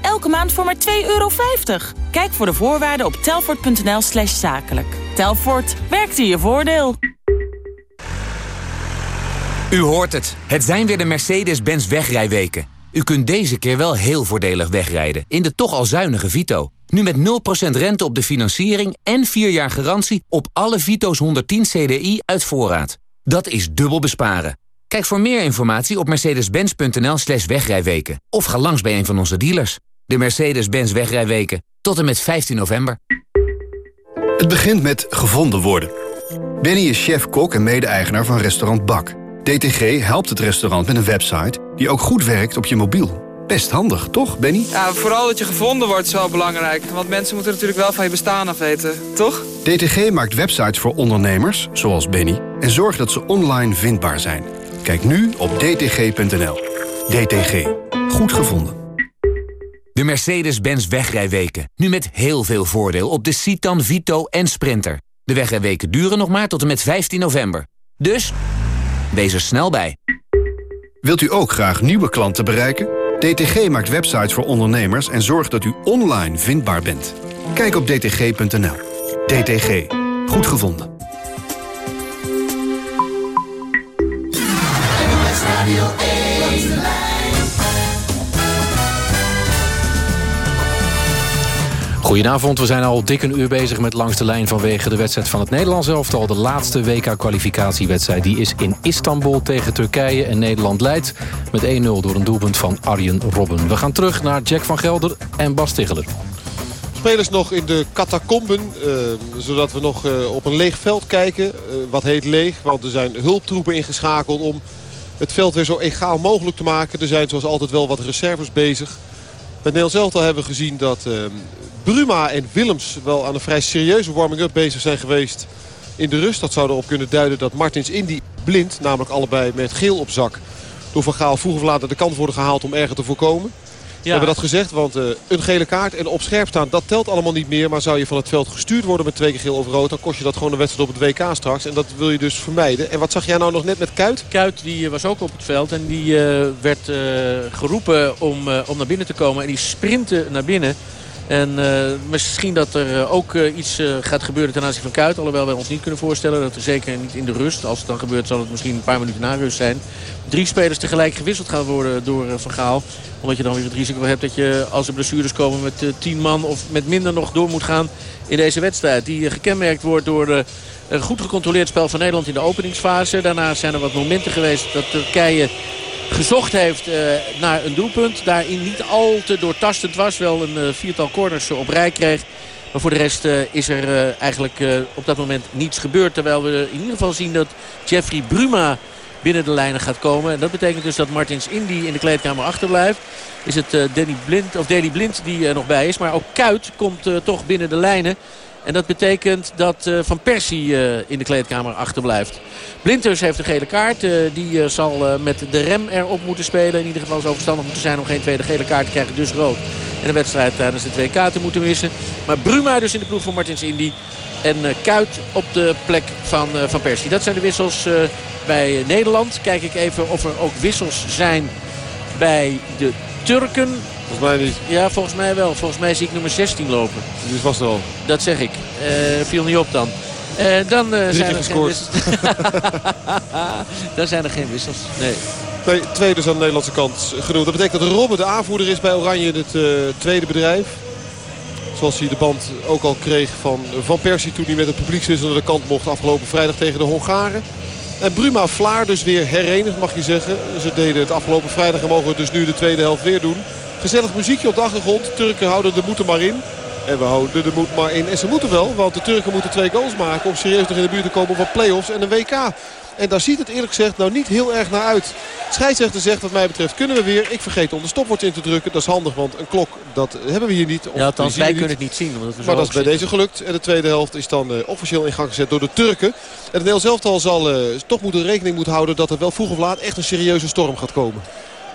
elke maand voor maar 2,50 euro. Kijk voor de voorwaarden op telfort.nl slash zakelijk. Telfort, werkt in je voordeel. U hoort het. Het zijn weer de Mercedes-Benz wegrijweken. U kunt deze keer wel heel voordelig wegrijden in de toch al zuinige Vito. Nu met 0% rente op de financiering en 4 jaar garantie op alle Vito's 110 CDI uit voorraad. Dat is dubbel besparen. Kijk voor meer informatie op mercedes-benz.nl slash wegrijweken. Of ga langs bij een van onze dealers. De Mercedes-Benz wegrijweken. Tot en met 15 november. Het begint met gevonden worden. Benny is chef-kok en mede-eigenaar van restaurant Bak. DTG helpt het restaurant met een website die ook goed werkt op je mobiel. Best handig, toch, Benny? Ja, vooral dat je gevonden wordt is wel belangrijk. Want mensen moeten natuurlijk wel van je bestaan af weten, toch? DTG maakt websites voor ondernemers, zoals Benny... en zorgt dat ze online vindbaar zijn. Kijk nu op dtg.nl. DTG. Goed gevonden. De Mercedes-Benz wegrijweken. Nu met heel veel voordeel op de Citan, Vito en Sprinter. De wegrijweken duren nog maar tot en met 15 november. Dus, wees er snel bij. Wilt u ook graag nieuwe klanten bereiken? DTG maakt websites voor ondernemers en zorgt dat u online vindbaar bent. Kijk op dtg.nl. DTG. Goed gevonden. Goedenavond, we zijn al dik een uur bezig met Langs de Lijn... vanwege de wedstrijd van het Nederlands elftal. De laatste WK-kwalificatiewedstrijd die is in Istanbul tegen Turkije. En Nederland leidt met 1-0 door een doelpunt van Arjen Robben. We gaan terug naar Jack van Gelder en Bas Ticheler. Spelers nog in de catacomben, uh, zodat we nog uh, op een leeg veld kijken. Uh, wat heet leeg, want er zijn hulptroepen ingeschakeld om het veld weer zo egaal mogelijk te maken. Er zijn zoals altijd wel wat reserves bezig. Met Nederland zelf hebben we gezien dat uh, Bruma en Willems wel aan een vrij serieuze warming-up bezig zijn geweest in de rust. Dat zou erop kunnen duiden dat Martins Indy blind, namelijk allebei met geel op zak, door Van Gaal vroeg of laat naar de kant worden gehaald om erger te voorkomen. We hebben dat gezegd, want uh, een gele kaart en op scherp staan, dat telt allemaal niet meer. Maar zou je van het veld gestuurd worden met twee keer geel of rood... dan kost je dat gewoon een wedstrijd op het WK straks. En dat wil je dus vermijden. En wat zag jij nou nog net met Kuit? Kuit die was ook op het veld en die uh, werd geroepen om, om naar binnen te komen. En die sprintte naar binnen. En uh, misschien dat er uh, ook uh, iets gaat gebeuren ten aanzien van Kuit. Alhoewel wij ons niet kunnen voorstellen dat er zeker niet in de rust. Als het dan gebeurt zal het misschien een paar minuten na rust zijn. Drie spelers tegelijk gewisseld gaan worden door Van Gaal. Omdat je dan weer het risico hebt dat je als er blessures komen met tien man of met minder nog door moet gaan in deze wedstrijd. Die gekenmerkt wordt door een goed gecontroleerd spel van Nederland in de openingsfase. Daarna zijn er wat momenten geweest dat Turkije gezocht heeft uh, naar een doelpunt. Daarin niet al te doortastend was. Wel een uh, viertal corners op rij kreeg. Maar voor de rest uh, is er eigenlijk op dat moment niets gebeurd. Terwijl we in ieder geval zien dat Jeffrey Bruma binnen de lijnen gaat komen. En dat betekent dus dat Martins Indy in de kleedkamer achterblijft. Is het Danny Blind, of Danny Blind die er nog bij is. Maar ook Kuit komt toch binnen de lijnen. En dat betekent dat uh, Van Persie uh, in de kleedkamer achterblijft. Blinters heeft een gele kaart. Uh, die zal met de rem erop moeten spelen. In ieder geval zo verstandig moeten zijn om geen tweede gele kaart te krijgen. Dus rood. En de wedstrijd tijdens de 2K te moeten missen. Maar Bruma dus in de ploeg van Martins Indy. En Kuit op de plek van Van Persie. Dat zijn de wissels bij Nederland. Kijk ik even of er ook wissels zijn bij de Turken. Volgens mij niet. Ja, volgens mij wel. Volgens mij zie ik nummer 16 lopen. Dus was er al. Dat zeg ik. Uh, viel niet op dan. Uh, dan uh, zijn er geen wissels. dan zijn er geen wissels. Nee. Nee, twee dus aan de Nederlandse kant genoemd. Dat betekent dat Robben de aanvoerder is bij Oranje in het uh, tweede bedrijf. Zoals hij de band ook al kreeg van Van Persie toen hij met het publiekswissel naar de kant mocht afgelopen vrijdag tegen de Hongaren. En Bruma Vlaar dus weer herenigd mag je zeggen. Ze deden het afgelopen vrijdag en mogen het dus nu de tweede helft weer doen. Gezellig muziekje op de achtergrond. Turken houden de moed er maar in. En we houden de moed maar in. En ze moeten wel, want de Turken moeten twee goals maken... om serieus nog in de buurt te komen van play-offs en een WK. En daar ziet het eerlijk gezegd nou niet heel erg naar uit. Scheidsrechter zegt wat mij betreft kunnen we weer. Ik vergeet om de stopwoord in te drukken. Dat is handig, want een klok dat hebben we hier niet. Of ja, althans wij kunnen het niet zien. Omdat maar dat is bij deze gelukt. En de tweede helft is dan uh, officieel in gang gezet door de Turken. En het Nederlands elftal zal uh, toch moeten rekening moeten houden... dat er wel vroeg of laat echt een serieuze storm gaat komen.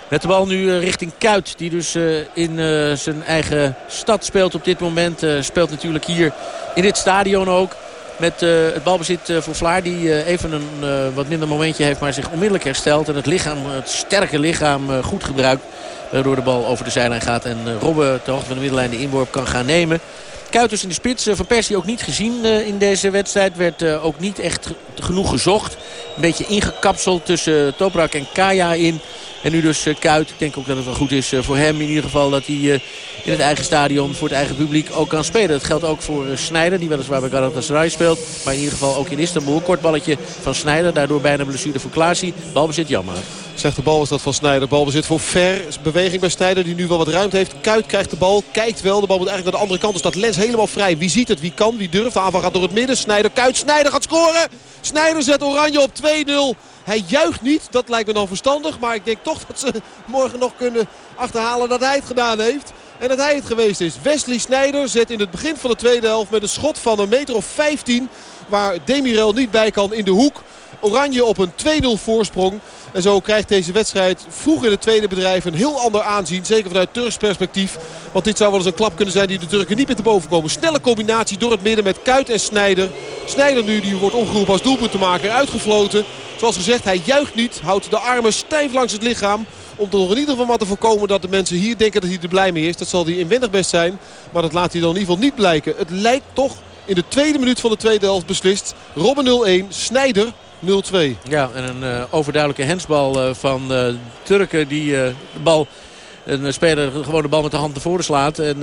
Met de bal nu richting Kuit. Die dus in zijn eigen stad speelt op dit moment. speelt natuurlijk hier in dit stadion ook. Met het balbezit uh, voor Vlaar. Die even een wat minder momentje heeft. Maar zich onmiddellijk herstelt. En het lichaam, het sterke lichaam goed gebruikt. Waardoor de bal over de zijlijn gaat en Robben ter hoogte van de middenlijn de inworp kan gaan nemen. Kuiters in de spits. Van Persie ook niet gezien in deze wedstrijd. Werd ook niet echt genoeg gezocht. Een beetje ingekapseld tussen Toprak en Kaya in. En nu dus Kuit. Ik denk ook dat het wel goed is voor hem in ieder geval dat hij in het eigen stadion voor het eigen publiek ook kan spelen. Dat geldt ook voor Snijder die weliswaar bij Galatasaray speelt. Maar in ieder geval ook in Istanbul. Kort balletje van Snijder. Daardoor bijna blessure voor Klaasie. Balbezit jammer. Zegt de bal is dat van Snijder. Balbezit voor Ver. Beweging bij Snijder die nu wel wat ruimte heeft. Kuit krijgt de bal. Kijkt wel. De bal moet eigenlijk naar de andere kant. Dus staat Lens helemaal vrij. Wie ziet het? Wie kan? Wie durft? De aanval gaat door het midden. Snijder. Kuit. Snijder gaat scoren. Snijder zet Oranje op 2-0. Hij juicht niet. Dat lijkt me dan verstandig. Maar ik denk toch dat ze morgen nog kunnen achterhalen dat hij het gedaan heeft. En dat hij het geweest is. Wesley Snijder zet in het begin van de tweede helft met een schot van een meter of 15. Waar Demirel niet bij kan in de hoek. Oranje op een 2-0 voorsprong. En zo krijgt deze wedstrijd vroeg in het tweede bedrijf een heel ander aanzien. Zeker vanuit Turks perspectief. Want dit zou wel eens een klap kunnen zijn die de Turken niet meer te boven komen. Snelle combinatie door het midden met Kuit en Snijder. Snijder nu die wordt omgeroepen als doelpunt te maken. Uitgefloten. Zoals gezegd, hij juicht niet. Houdt de armen stijf langs het lichaam. Om toch in ieder geval maar te voorkomen dat de mensen hier denken dat hij er blij mee is. Dat zal hij inwendig best zijn. Maar dat laat hij dan in ieder geval niet blijken. Het lijkt toch in de tweede minuut van de tweede helft beslist. Robben 0-1, Snijder 0-2. Ja, en een uh, overduidelijke hensbal uh, van uh, Turken die de bal een speler gewoon de bal met de hand tevoren slaat. En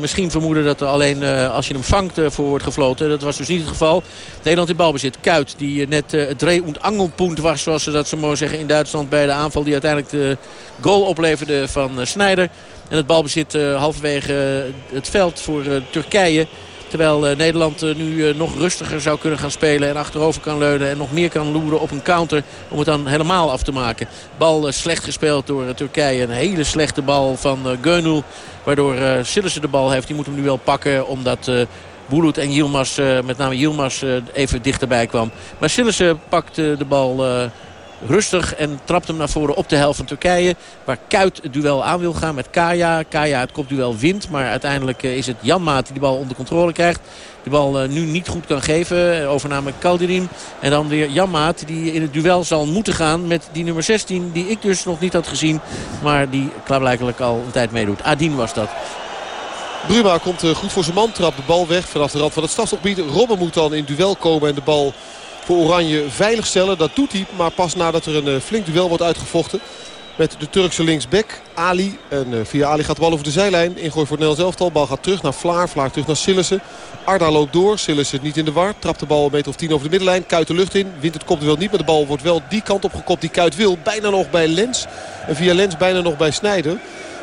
misschien vermoeden dat er alleen als je hem vangt voor wordt gefloten. Dat was dus niet het geval. Nederland in balbezit. Kuit die net het dreh- und was. Zoals ze dat zo mooi zeggen in Duitsland bij de aanval. Die uiteindelijk de goal opleverde van Snijder. En het balbezit halverwege het veld voor Turkije. Terwijl uh, Nederland uh, nu uh, nog rustiger zou kunnen gaan spelen. En achterover kan leunen. En nog meer kan loeren op een counter. Om het dan helemaal af te maken. Bal slecht gespeeld door Turkije. Een hele slechte bal van Geunul. Waardoor uh, de bal heeft. Die moet hem nu wel pakken. Omdat... Bulut en Yilmaz, met name Yilmaz, even dichterbij kwam. Maar Sillissen pakt de bal rustig en trapt hem naar voren op de helft van Turkije. Waar Kuit het duel aan wil gaan met Kaya. Kaya het kopduel wint, maar uiteindelijk is het Janmaat die de bal onder controle krijgt. De bal nu niet goed kan geven. Overname Kaldirim. En dan weer Janmaat die in het duel zal moeten gaan met die nummer 16. Die ik dus nog niet had gezien. Maar die klaarblijkelijk al een tijd meedoet. Adin was dat. Bruma komt goed voor zijn man. Trapt de bal weg vanaf de rand van het stadsgebied. Robben moet dan in duel komen en de bal voor Oranje veilig stellen. Dat doet hij, maar pas nadat er een flink duel wordt uitgevochten. Met de Turkse linksback Ali. En uh, via Ali gaat de bal over de zijlijn. Ingooi voor Nederlands elftal. Bal gaat terug naar Vlaar. Vlaar terug naar Sillissen. Arda loopt door. Sillissen niet in de war. Trapt de bal een meter of tien over de middenlijn. Kuit de lucht in. Wint het kopduel niet. Maar de bal wordt wel die kant op gekopt die Kuit wil. Bijna nog bij Lens. En via Lens bijna nog bij Snijder.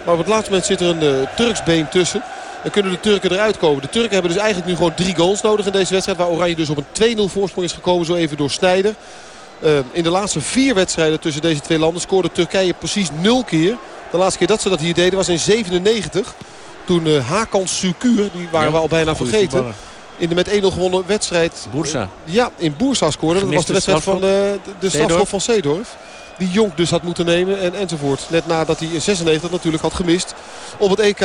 Maar op het laatste moment zit er een uh, Turks been tussen. Dan kunnen de Turken eruit komen. De Turken hebben dus eigenlijk nu gewoon drie goals nodig in deze wedstrijd. Waar Oranje dus op een 2-0 voorsprong is gekomen. Zo even door Snijder. Uh, in de laatste vier wedstrijden tussen deze twee landen scoorde Turkije precies nul keer. De laatste keer dat ze dat hier deden was in 97. Toen uh, Hakan Sukur, die waren ja, we al bijna vergeten. In de met 1-0 gewonnen wedstrijd. Boersa. Ja, in Boersa scoorde. Dat was de wedstrijd van de, de strafschop van Seedorf. Die Jonk dus had moeten nemen en, enzovoort. Net nadat hij in 96 natuurlijk had gemist op het EK.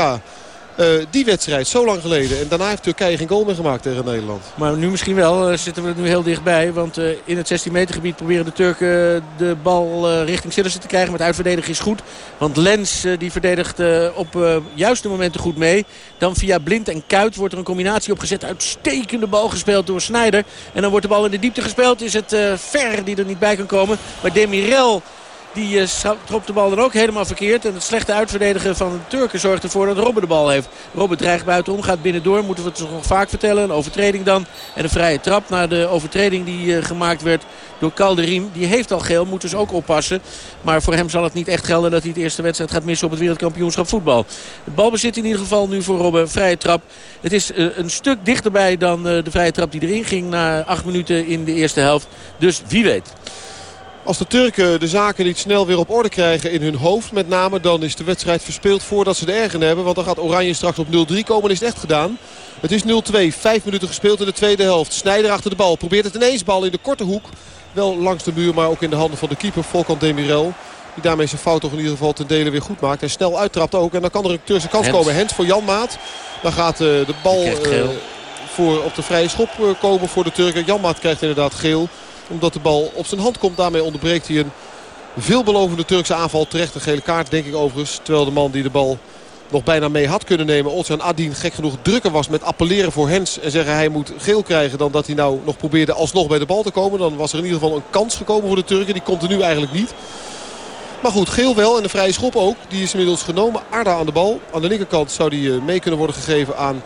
Uh, die wedstrijd, zo lang geleden. En daarna heeft Turkije geen goal meer gemaakt tegen Nederland. Maar nu misschien wel, uh, zitten we er nu heel dichtbij. Want uh, in het 16 meter gebied proberen de Turken de bal richting Sillissen te krijgen. Maar het uitverdedigen is goed. Want Lens die verdedigt op juiste momenten goed mee. Dan via Blind en Kuit wordt er een combinatie opgezet. Uitstekende bal gespeeld door Snijder. En dan wordt de bal in de diepte gespeeld. Is het Ver die er niet bij kan komen. Maar Demirel... Die uh, de bal dan ook helemaal verkeerd. En het slechte uitverdedigen van de Turken zorgt ervoor dat Robben de bal heeft. Robben dreigt buitenom, gaat binnendoor. Moeten we het nog vaak vertellen. Een overtreding dan. En een vrije trap naar de overtreding die uh, gemaakt werd door Calderim. Die heeft al geel, moet dus ook oppassen. Maar voor hem zal het niet echt gelden dat hij de eerste wedstrijd gaat missen op het wereldkampioenschap voetbal. De balbezit in ieder geval nu voor Robben. Vrije trap. Het is uh, een stuk dichterbij dan de vrije trap die erin ging na acht minuten in de eerste helft. Dus wie weet. Als de Turken de zaken niet snel weer op orde krijgen in hun hoofd met name... dan is de wedstrijd verspeeld voordat ze de ergen hebben. Want dan gaat Oranje straks op 0-3 komen en is het echt gedaan. Het is 0-2. Vijf minuten gespeeld in de tweede helft. Snijder achter de bal. Probeert het ineens bal in de korte hoek. Wel langs de muur, maar ook in de handen van de keeper Volkan Demirel. Die daarmee zijn fout toch in ieder geval ten dele weer goed maakt. En snel uittrapt ook. En dan kan er een Turkse kans Hens. komen. Hens voor Jan Maat. Dan gaat uh, de bal uh, voor op de vrije schop uh, komen voor de Turken. Jan Maat krijgt inderdaad geel omdat de bal op zijn hand komt. Daarmee onderbreekt hij een veelbelovende Turkse aanval. Terecht een gele kaart denk ik overigens. Terwijl de man die de bal nog bijna mee had kunnen nemen. Olsen Adin gek genoeg drukker was met appelleren voor Hens. En zeggen hij moet geel krijgen dan dat hij nou nog probeerde alsnog bij de bal te komen. Dan was er in ieder geval een kans gekomen voor de Turken. Die komt er nu eigenlijk niet. Maar goed, geel wel en de vrije schop ook. Die is inmiddels genomen. Arda aan de bal. Aan de linkerkant zou die eh, mee kunnen worden gegeven aan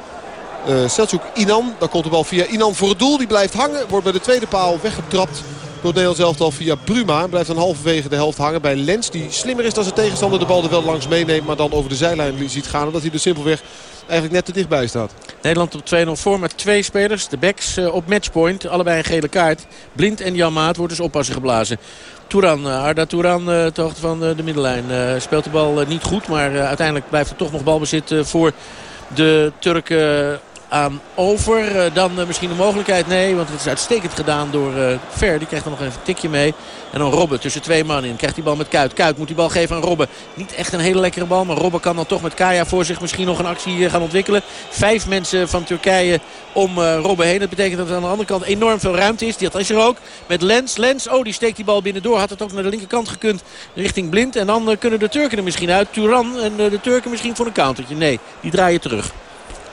uh, Inan. Dan komt de bal via Inan voor het doel. Die blijft hangen. Wordt bij de tweede paal weggetrapt door het Nederlands al via Bruma. Blijft dan halverwege de helft hangen bij Lens. Die slimmer is dan zijn tegenstander de bal er wel langs meeneemt. Maar dan over de zijlijn ziet gaan. Omdat hij er simpelweg eigenlijk net te dichtbij staat. Nederland op 2-0 voor met twee spelers. De backs uh, op matchpoint. Allebei een gele kaart. Blind en Jan Maat wordt dus oppassen geblazen. Touran, uh, Arda Touran, uh, ter hoogte van de middenlijn. speelt de bal niet goed. Maar uiteindelijk blijft er toch nog balbezit voor de Turken aan over. Uh, dan uh, misschien de mogelijkheid. Nee, want het is uitstekend gedaan door uh, Ver. Die krijgt er nog even een tikje mee. En dan Robben tussen twee man in. Krijgt die bal met Kuit. Kuit moet die bal geven aan Robben. Niet echt een hele lekkere bal. Maar Robben kan dan toch met Kaya voor zich misschien nog een actie gaan ontwikkelen. Vijf mensen van Turkije om Robben heen. Dat betekent dat er aan de andere kant enorm veel ruimte is. Dat is er ook. Met Lens. Lens, oh die steekt die bal binnendoor. Had het ook naar de linkerkant gekund richting Blind. En dan kunnen de Turken er misschien uit. Turan en de Turken misschien voor een countertje. Nee, die draaien terug.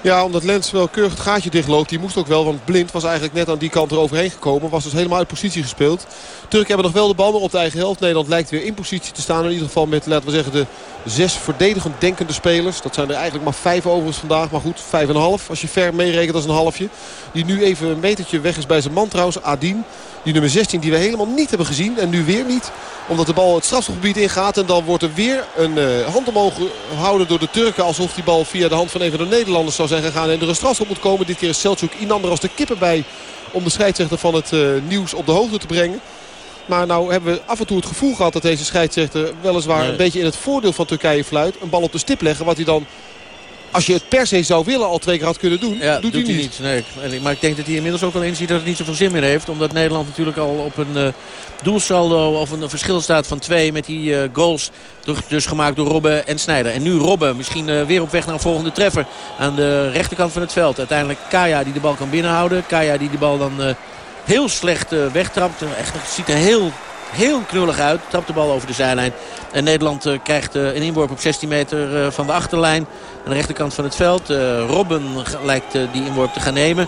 Ja, omdat Lens wel keurig het gaatje dichtloopt. Die moest ook wel, want Blind was eigenlijk net aan die kant eroverheen gekomen. Was dus helemaal uit positie gespeeld. Turken hebben nog wel de bal, op de eigen helft. Nederland lijkt weer in positie te staan. In ieder geval met, laten we zeggen, de zes verdedigend denkende spelers. Dat zijn er eigenlijk maar vijf overigens vandaag. Maar goed, vijf en een half. Als je ver meerekent als een halfje. Die nu even een metertje weg is bij zijn man trouwens. Adin. Die nummer 16 die we helemaal niet hebben gezien. En nu weer niet. Omdat de bal het strafgebied ingaat. En dan wordt er weer een uh, hand omhoog gehouden door de Turken. Alsof die bal via de hand van een van de Nederlanders zou zijn gegaan. En er een strafschop moet komen. Dit keer is Selçuk Inander als de kippen bij. Om de scheidsrechter van het uh, nieuws op de hoogte te brengen. Maar nou hebben we af en toe het gevoel gehad dat deze scheidsrechter weliswaar nee. een beetje in het voordeel van Turkije fluit. Een bal op de stip leggen wat hij dan als je het per se zou willen al twee keer had kunnen doen, ja, doet, doet hij niet. niet. Nee. Maar ik denk dat hij inmiddels ook wel inziet dat het niet zoveel zin meer heeft. Omdat Nederland natuurlijk al op een uh, doelsaldo of een verschil staat van twee met die uh, goals. Dus gemaakt door Robben en Snijder. En nu Robben misschien uh, weer op weg naar een volgende treffer aan de rechterkant van het veld. Uiteindelijk Kaya die de bal kan binnenhouden. Kaya die de bal dan heel slecht wegtrapt. Echt, het ziet er heel heel knullig uit. Trapt de bal over de zijlijn. En Nederland uh, krijgt uh, een inworp op 16 meter uh, van de achterlijn. Aan de rechterkant van het veld. Robben lijkt die inworp te gaan nemen.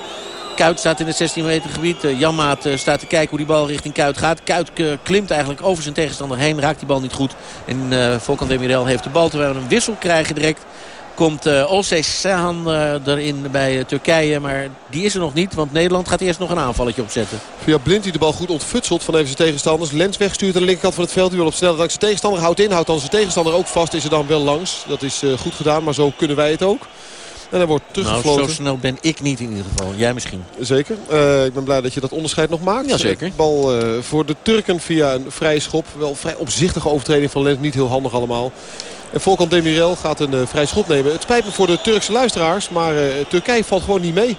Kuit staat in het 16 meter gebied. Janmaat staat te kijken hoe die bal richting Kuit gaat. Kuit klimt eigenlijk over zijn tegenstander heen. Raakt die bal niet goed. En Volkan Demirel heeft de bal terwijl we een wissel krijgen direct komt uh, Olsey Sahan uh, erin bij uh, Turkije. Maar die is er nog niet, want Nederland gaat eerst nog een aanvalletje opzetten. Via Blind die de bal goed ontfutselt van even zijn tegenstanders. Lens wegstuurt aan de linkerkant van het veld. Die wil op langs zijn tegenstander. Houdt in, houdt dan zijn tegenstander ook vast. Is er dan wel langs. Dat is goed gedaan, maar zo kunnen wij het ook. En hij wordt teruggefloten. Nou, zo snel ben ik niet in ieder geval. Jij misschien. Zeker. Uh, ik ben blij dat je dat onderscheid nog maakt. Jazeker. Bal uh, voor de Turken via een vrije schop. Wel vrij opzichtige overtreding van Lens. Niet heel handig allemaal. En Volkan Demirel gaat een uh, vrij schot nemen. Het spijt me voor de Turkse luisteraars. Maar Turkije valt gewoon niet mee.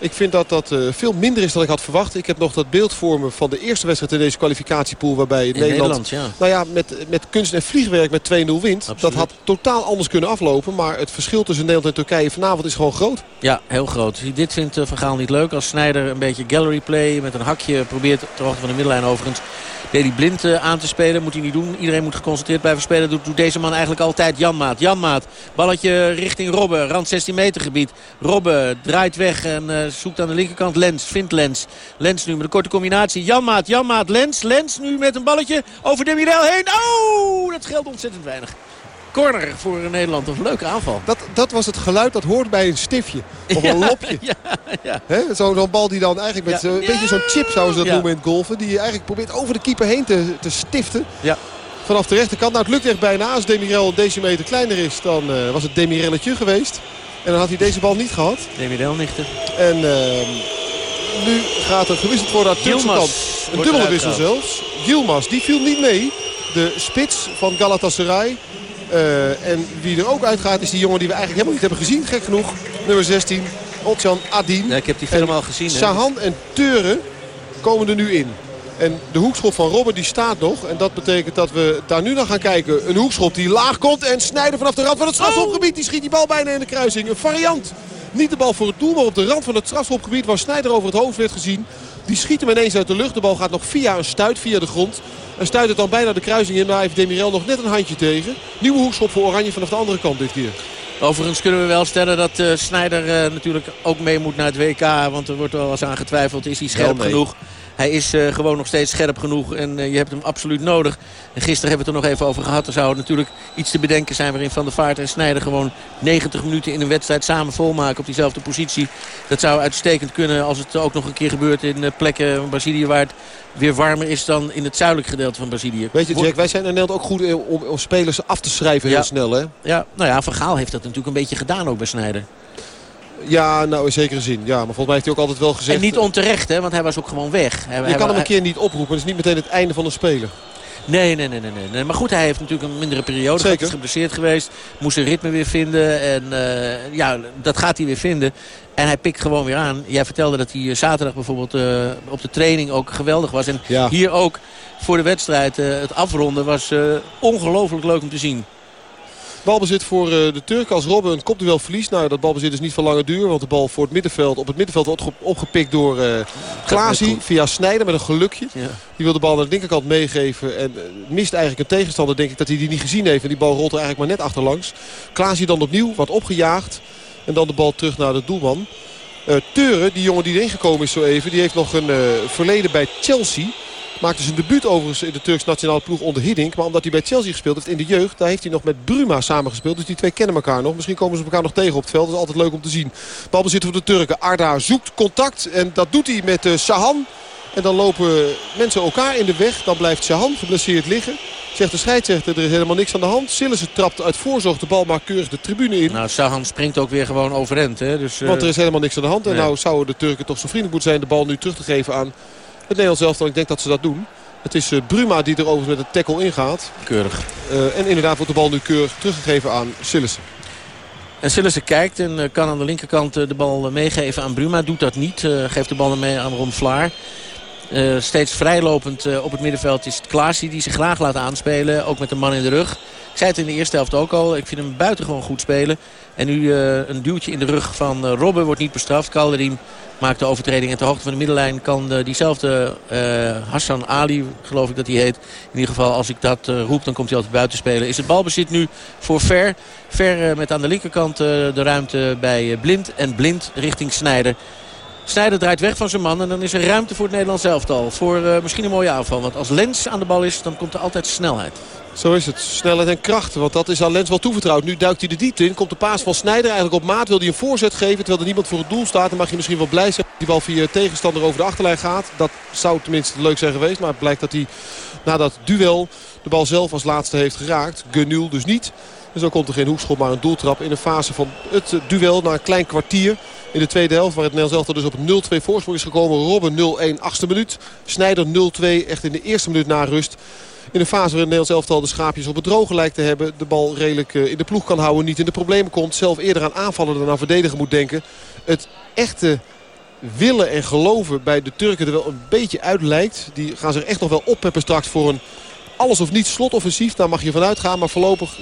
Ik vind dat dat uh, veel minder is dan ik had verwacht. Ik heb nog dat beeld voor me van de eerste wedstrijd in deze kwalificatiepool. Waarbij in Nederland, Nederland ja. nou ja, met, met kunst en vliegwerk met 2-0 wint. Absoluut. Dat had totaal anders kunnen aflopen. Maar het verschil tussen Nederland en Turkije vanavond is gewoon groot. Ja, heel groot. Dit vindt Van Gaal niet leuk. Als Snijder een beetje gallery play met een hakje probeert ter hoogte van de middenlijn overigens. Hij blind aan te spelen. Moet hij niet doen. Iedereen moet geconcentreerd blijven spelen. Doet, doet deze man eigenlijk altijd Janmaat. Janmaat. Balletje richting Robben. Rand 16 meter gebied. Robben draait weg en uh, zoekt aan de linkerkant Lens. Vindt Lens. Lens nu met een korte combinatie. Janmaat, Janmaat, Lens. Lens nu met een balletje over Demirel heen. Oh, dat scheelt ontzettend weinig. Corner voor Nederland. Een leuke aanval. Dat, dat was het geluid dat hoort bij een stiftje. Of een lopje. Ja, ja. Zo'n zo bal die dan eigenlijk met zo- een beetje zo'n chip zouden ze dat noemen in het golfen. Die je eigenlijk probeert over de keeper heen te, te stiften. Vanaf de rechterkant. Nou het lukt echt bijna. Als Demirel een decimeter kleiner is dan eh, was het Demirelletje geweest. En dan had hij deze bal niet gehad. Demirel nichten. En ehm, nu gaat er gewisseld worden aan de Turkse kant. Een dubbele wissel zelfs. Yilmaz, die viel niet mee. De spits van Galatasaray. Eh, en wie er ook uitgaat is die jongen die we eigenlijk helemaal niet hebben gezien. Gek genoeg. Nummer 16. Otjan Adin. Ja, ik heb die film al gezien. Sahan en Teuren komen er nu in. En de hoekschop van Robben die staat nog. En dat betekent dat we daar nu naar gaan kijken. Een hoekschop die laag komt. En snijden vanaf de rand van het strafschopgebied. Die schiet die bal bijna in de kruising. Een variant. Niet de bal voor het doel, maar op de rand van het strafschopgebied waar Snijder over het hoofd werd gezien. Die schiet hem ineens uit de lucht. De bal gaat nog via een stuit, via de grond. En stuit het dan bijna de kruising in. Maar heeft Demirel nog net een handje tegen. Nieuwe hoekschop voor Oranje vanaf de andere kant dit keer. Overigens kunnen we wel stellen dat uh, Sneijder uh, natuurlijk ook mee moet naar het WK. Want er wordt wel eens aan getwijfeld. Is hij scherp genoeg? Hij is uh, gewoon nog steeds scherp genoeg en uh, je hebt hem absoluut nodig. En gisteren hebben we het er nog even over gehad. Er zou natuurlijk iets te bedenken zijn waarin Van der Vaart en Snijder gewoon 90 minuten in een wedstrijd samen volmaken op diezelfde positie. Dat zou uitstekend kunnen als het ook nog een keer gebeurt in uh, plekken in Brazilië waar het weer warmer is dan in het zuidelijk gedeelte van Brazilië. Weet je Jack, wij zijn in Nederland ook goed om, om spelers af te schrijven ja. heel snel hè? Ja, nou ja, Van Gaal heeft dat natuurlijk een beetje gedaan ook bij Snijder. Ja, nou in zekere zin. Ja, maar volgens mij heeft hij ook altijd wel gezegd... En niet onterecht, hè, want hij was ook gewoon weg. Hij, je hij, kan hem een keer niet oproepen. Dat is niet meteen het einde van een speler. Nee, nee, nee, nee, nee. Maar goed, hij heeft natuurlijk een mindere periode. Zeker. Hij is geblesseerd geweest. Moest zijn ritme weer vinden. En uh, ja, dat gaat hij weer vinden. En hij pikt gewoon weer aan. Jij vertelde dat hij zaterdag bijvoorbeeld uh, op de training ook geweldig was. En ja. hier ook voor de wedstrijd, uh, het afronden, was ongelooflijk leuk om te zien. Balbezit voor uh, de Turken als Robben een kopduel verliest. Nou, dat balbezit is niet van lange duur. Want de bal voor het middenveld, op het middenveld wordt opgepikt door uh, Klaasie via Snijder met een gelukje. Ja. Die wil de bal naar de linkerkant meegeven. En uh, mist eigenlijk een tegenstander, denk ik, dat hij die niet gezien heeft. En die bal rolt er eigenlijk maar net achterlangs. Klaasie dan opnieuw, wordt opgejaagd. En dan de bal terug naar de doelman. Teuren, die jongen die erin gekomen is zo even, die heeft nog een verleden bij Chelsea. Maakte zijn debuut overigens in de Turks nationale ploeg onder Hiddink. Maar omdat hij bij Chelsea gespeeld heeft in de jeugd... daar heeft hij nog met Bruma samengespeeld. Dus die twee kennen elkaar nog. Misschien komen ze elkaar nog tegen op het veld. Dat is altijd leuk om te zien. Balbezit voor de Turken. Arda zoekt contact. En dat doet hij met uh, Sahan. En dan lopen mensen elkaar in de weg. Dan blijft Sahan geblesseerd liggen. Zegt de scheidsrechter, er is helemaal niks aan de hand. Sillissen trapt uit voorzorg de bal maar keurig de tribune in. Nou, Sahan springt ook weer gewoon overend. Hè? Dus, uh... Want er is helemaal niks aan de hand. En Nee. nou zouden de Turken toch zo vriendelijk moeten zijn de bal nu terug te geven aan het Nederlands elftal. Ik denk dat ze dat doen. Het is uh, Bruma die er overigens met een tackle ingaat. Keurig. Uh, en inderdaad wordt de bal nu keurig teruggegeven aan Sillissen. En Sillissen kijkt en uh, kan aan de linkerkant de bal meegeven aan Bruma. Doet dat niet. geeft de bal mee aan Ron Vlaar. Uh, steeds vrijlopend uh, op het middenveld is het Klaasie die zich graag laat aanspelen. Ook met een man in de rug. Ik zei het in de eerste helft ook al. Ik vind hem buitengewoon goed spelen. En nu uh, een duwtje in de rug van Robben wordt niet bestraft. Kalderim maakt de overtreding. En ter hoogte van de middenlijn kan diezelfde Hassan Ali, geloof ik dat hij heet. In ieder geval als ik dat roep dan komt hij altijd buiten spelen. Is het balbezit nu voor Ver. Ver met aan de linkerkant de ruimte bij Blind. En Blind richting Snijder. Snijder draait weg van zijn man en dan is er ruimte voor het Nederlands elftal. Voor misschien een mooie aanval. Want als Lens aan de bal is, dan komt er altijd snelheid. Zo is het. Snelheid en kracht. Want dat is aan Lens wel toevertrouwd. Nu duikt hij de diepte in. Komt de paas van Snijder eigenlijk op maat. Wil hij een voorzet geven terwijl er niemand voor het doel staat. Dan mag je misschien wel blij zijn. Die bal via tegenstander over de achterlijn gaat. Dat zou tenminste leuk zijn geweest. Maar het blijkt dat hij na dat duel de bal zelf als laatste heeft geraakt. Genul dus niet. En zo komt er geen hoekschop, maar een doeltrap in een fase van het duel na een klein kwartier. In de tweede helft waar het Nederlands elftal dus op een 0-2 voorsprong is gekomen. Robben 0-1 achtste minuut. Snijder 0-2 echt in de eerste minuut na rust. In een fase waarin Nederlands elftal de schaapjes op het droge lijkt te hebben. De bal redelijk in de ploeg kan houden. Niet in de problemen komt. Zelf eerder aan aanvallen dan aan verdedigen moet denken. Het echte willen en geloven bij de Turken er wel een beetje uit lijkt. Die gaan zich echt nog wel oppeppen straks voor een alles of niet slotoffensief. Daar mag je vanuit gaan. Maar voorlopig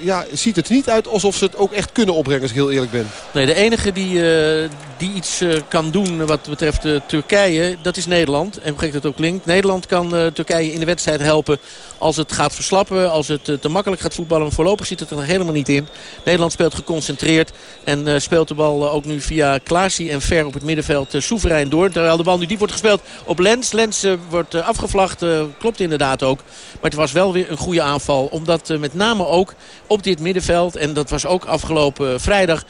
ja, ziet het niet uit alsof ze het ook echt kunnen opbrengen, als ik heel eerlijk ben. Nee, de enige die, uh, die iets uh, kan doen wat betreft uh, Turkije, dat is Nederland. En hoe gek dat ook klinkt. Nederland kan Turkije in de wedstrijd helpen als het gaat verslappen. Als het te makkelijk gaat voetballen. Voorlopig zit het er helemaal niet in. Nederland speelt geconcentreerd. En speelt de bal ook nu via Klaasie en Ver op het middenveld soeverein door. Terwijl de bal nu diep wordt gespeeld op Lens. Lens wordt afgevlacht. klopt inderdaad ook. Maar het was wel weer een goede aanval. Omdat met name ook op dit middenveld. En dat was ook afgelopen vrijdag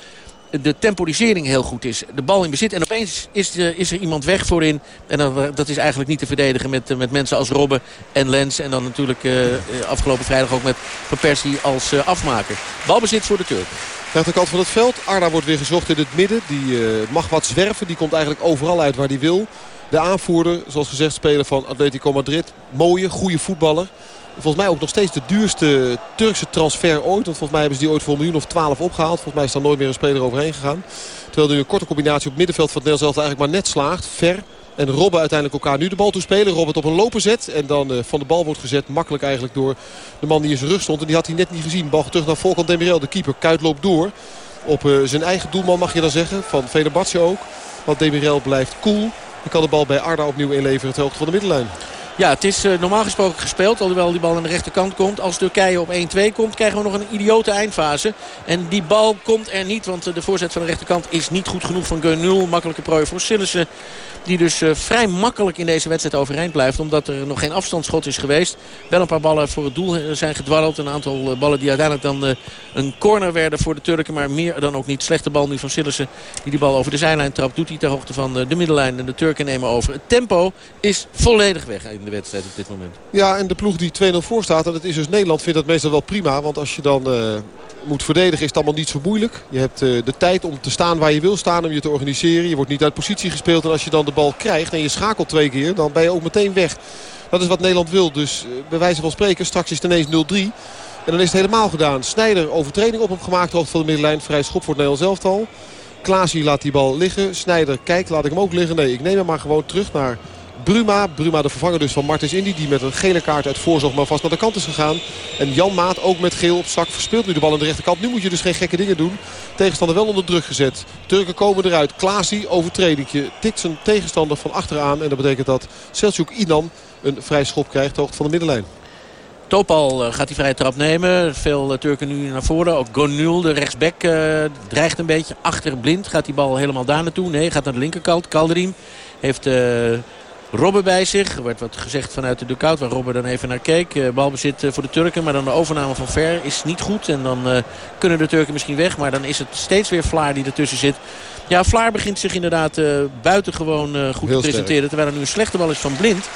de temporisering heel goed is. De bal in bezit en opeens is, is er iemand weg voorin. En dan, dat is eigenlijk niet te verdedigen met, met mensen als Robben en Lens. En dan natuurlijk afgelopen vrijdag ook met Van Persie als uh, afmaker. Balbezit voor de Turk. Naar de kant van het veld. Arda wordt weer gezocht in het midden. Die mag wat zwerven. Die komt eigenlijk overal uit waar hij wil. De aanvoerder, zoals gezegd, speler van Atletico Madrid. Mooie, goede voetballer. Volgens mij ook nog steeds de duurste Turkse transfer ooit. Want volgens mij hebben ze die ooit voor een miljoen of twaalf opgehaald. Volgens mij is daar nooit meer een speler overheen gegaan. Terwijl nu een korte combinatie op het middenveld van het Nederlands eigenlijk maar net slaagt. Ver. En Robben uiteindelijk elkaar nu de bal toespelen. Robben op een lopen zet. En dan uh, van de bal wordt gezet. Makkelijk eigenlijk door de man die in zijn rug stond. En die had hij net niet gezien. Bal terug naar Volkan Demirel. De keeper. Kuit loopt door. Op uh, zijn eigen doelman mag je dan zeggen. Van Fenerbahce ook. Want Demirel blijft cool. Dan kan de bal bij Arda opnieuw inleveren ter hoogte van de middenlijn. Ja, het is uh, normaal gesproken gespeeld. Alhoewel die bal aan de rechterkant komt. Als Turkije op 1-2 komt, krijgen we nog een idiote eindfase. En die bal komt er niet. Want de voorzet van de rechterkant is niet goed genoeg van Geun Makkelijke prooi voor Sillissen. Die dus uh, vrij makkelijk in deze wedstrijd overeind blijft. Omdat er nog geen afstandsschot is geweest. Wel een paar ballen voor het doel zijn gedwarreld. Een aantal uh, ballen die uiteindelijk dan een corner werden voor de Turken. Maar meer dan ook niet. Slechte bal nu van Sillissen. Die die bal over de zijlijn trapt. Doet hij ter hoogte van de middenlijn. En de Turken nemen over. Het tempo is volledig weg in de wedstrijd op dit moment. Ja, en de ploeg die 2-0 voor staat. En dat is dus Nederland. Vindt dat meestal wel prima. Want als je dan moet verdedigen is het allemaal niet zo moeilijk. Je hebt uh, de tijd om te staan waar je wil staan, om je te organiseren. Je wordt niet uit positie gespeeld. En als je dan de bal krijgt en je schakelt twee keer, dan ben je ook meteen weg. Dat is wat Nederland wil. Dus uh, bij wijze van spreken, straks is het ineens 0-3. En dan is het helemaal gedaan. Snijder overtreding op hem gemaakt, hoogte van de middenlijn. Vrij schop voor het Nederlands elftal. Klaasie laat die bal liggen. Snijder kijkt, laat ik hem ook liggen. Nee, ik neem hem maar gewoon terug naar Bruma. Bruma de vervanger dus van Martens Indy. Die met een gele kaart uit voorzorg maar vast naar de kant is gegaan. En Jan Maat ook met geel op zak verspeelt nu de bal aan de rechterkant. Nu moet je dus geen gekke dingen doen. Tegenstander wel onder druk gezet. Turken komen eruit. Klaasie overtredingje. Tikt zijn tegenstander van achteraan. En dat betekent dat Selçuk Inan een vrij schop krijgt. Hoogte van de middenlijn. Topal gaat die vrije trap nemen. Veel Turken nu naar voren. Ook Gonul, de rechtsback, uh, dreigt een beetje. Achter blind gaat die bal helemaal daar naartoe. Nee, gaat naar de linkerkant. Kalderim heeft... Uh, Robben bij zich. Er werd wat gezegd vanuit de dugout waar Robben dan even naar keek. Uh, balbezit uh, voor de Turken, maar dan de overname van Ver is niet goed. En dan uh, kunnen de Turken misschien weg. Maar dan is het steeds weer Vlaar die ertussen zit. Ja, Vlaar begint zich inderdaad buitengewoon goed Heel te presenteren. Terwijl er nu een slechte bal is van Blind.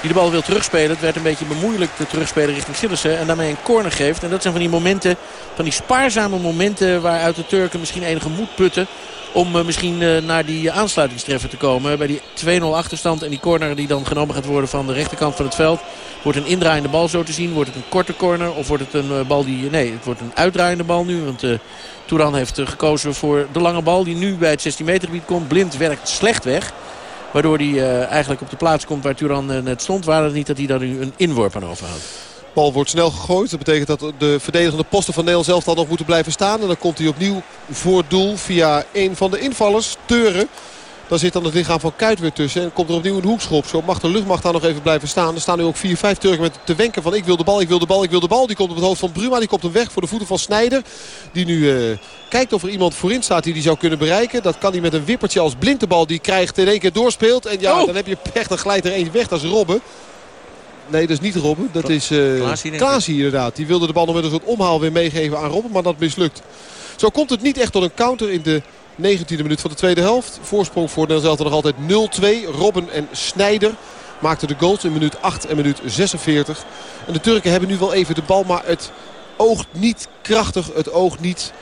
Die de bal wil terugspelen. Het werd een beetje bemoeilijk te terugspelen richting Sillissen. En daarmee een corner geeft. En dat zijn van die momenten, van die spaarzame momenten waaruit de Turken misschien enige moed putten om uh, misschien uh, naar die aansluitingstreffer te komen. Bij die 2-0 achterstand en die corner die dan genomen gaat worden van de rechterkant van het veld. Wordt een indraaiende bal zo te zien. Wordt het een korte corner of wordt het een uh, bal die... Nee, het wordt een uitdraaiende bal nu. Want Touran heeft gekozen voor de lange bal die nu bij het 16 meter gebied komt. Blind werkt slecht weg. Waardoor hij eigenlijk op de plaats komt waar Touran net stond. Waar het niet dat hij daar nu een inworp aan overhoudt. Bal wordt snel gegooid. Dat betekent dat de verdedigende posten van Nederland zelf dan nog moeten blijven staan. En dan komt hij opnieuw voor doel via een van de invallers, Teuren. Dan zit dan het lichaam van Kuit weer tussen. En komt er opnieuw een hoekschop. Zo mag de luchtmacht daar nog even blijven staan. Er staan nu ook 4, 5 Turken met te wenken van ik wil de bal, ik wil de bal, ik wil de bal. Die komt op het hoofd van Bruma. Die komt hem weg voor de voeten van Snijder. Die nu uh, kijkt of er iemand voorin staat die die zou kunnen bereiken. Dat kan hij met een wippertje als blindebal. Die krijgt in één keer doorspeelt. En ja, oh. dan heb je pech. Dan glijdt er één weg. Dat is Robben. Nee, dat is niet Robben. Dat is uh, Klaasie inderdaad. Die wilde de bal nog met een soort omhaal weer meegeven aan Robben. Maar dat mislukt. Zo komt het niet echt tot een counter in de 19e minuut van de tweede helft. Voorsprong voor Nederland nog altijd 0-2. Robben en Snijder maakten de goals in minuut 8 en minuut 46. En de Turken hebben nu wel even de bal. Maar het oogt niet krachtig. Het oogt niet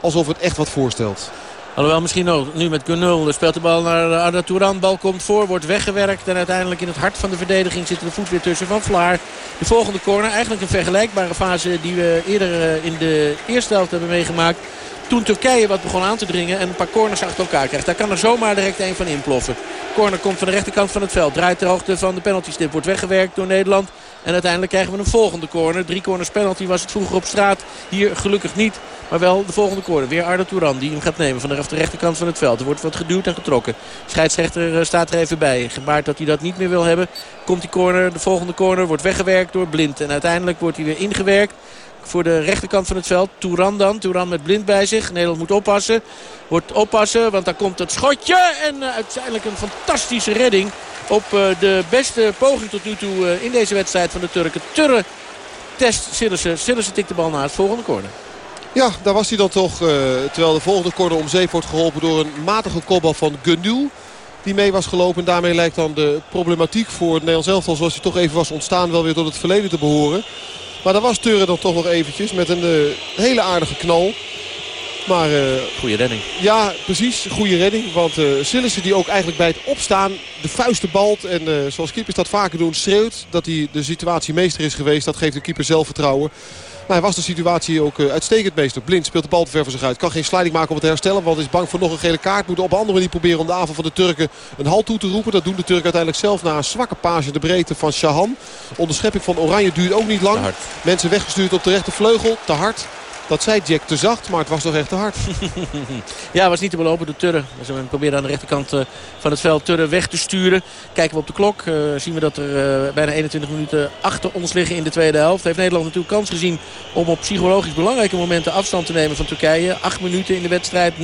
alsof het echt wat voorstelt. Alhoewel misschien ook nu met Gunul speelt de bal naar Arda Touran. Bal komt voor, wordt weggewerkt. En uiteindelijk in het hart van de verdediging zit de voet weer tussen van Vlaar. De volgende corner, eigenlijk een vergelijkbare fase die we eerder eh, in de eerste helft hebben meegemaakt. Toen Turkije wat begon aan te dringen en een paar corners achter elkaar krijgt. Daar kan er zomaar direct een van inploffen. Corner komt van de rechterkant van het veld. Draait ter hoogte van de penaltystip. Wordt weggewerkt door Nederland. En uiteindelijk krijgen we een volgende corner. Drie corners penalty was het vroeger op straat. Hier gelukkig niet. Maar wel de volgende corner. Weer Arda Touran die hem gaat nemen van de rechterkant van het veld. Er wordt wat geduwd en getrokken. Scheidsrechter eh, staat er even bij. Gebaard dat hij dat niet meer wil hebben. Komt die corner, de volgende corner, wordt weggewerkt door Blind. En uiteindelijk wordt hij weer ingewerkt voor de rechterkant van het veld. Touran dan. Touran met blind bij zich. Nederland moet oppassen. Wordt oppassen, want daar komt het schotje. En uh, uiteindelijk een fantastische redding op uh, de beste poging tot nu toe uh, in deze wedstrijd van de Turken. Turre test Sillissen. Sillissen tikt de bal naar het volgende corner. Ja, daar was hij dan toch. terwijl de volgende corner om zeep wordt geholpen door een matige kopbal van Gunul. Die mee was gelopen. En daarmee lijkt dan de problematiek voor het Nederlands elftal zoals hij toch even was ontstaan wel weer tot het verleden te behoren. Maar daar was Teuren dan toch nog eventjes met een hele aardige knal. Maar, uh, goede redding. Ja, precies. Goede redding. Want uh, Sillissen die ook eigenlijk bij het opstaan de vuisten balt. En uh, zoals keepers dat vaker doen schreeuwt dat hij de situatie meester is geweest. Dat geeft de keeper zelfvertrouwen. Maar hij was de situatie ook uitstekend meester. Blind speelt de bal te ver voor zich uit. Kan geen sliding maken om het te herstellen. Want is bang voor nog een gele kaart. Moet op een andere manier proberen om de aanval van de Turken een halt toe te roepen. Dat doen de Turken uiteindelijk zelf na een zwakke page de breedte van Shahan. Onderschepping van Oranje duurt ook niet lang. Mensen weggestuurd op de rechtervleugel. Te hard. Dat zei Jack te zacht, maar het was toch echt te hard. ja, was niet te belopen door Turre. We proberen aan de rechterkant eh, van het veld Turre weg te sturen. Kijken we op de klok. Uh, zien we dat er uh, bijna 21 minuten achter ons liggen in de tweede helft. Heeft Nederland natuurlijk kans gezien om op psychologisch belangrijke momenten afstand te nemen van Turkije. 8 minuten in de wedstrijd, 0-1.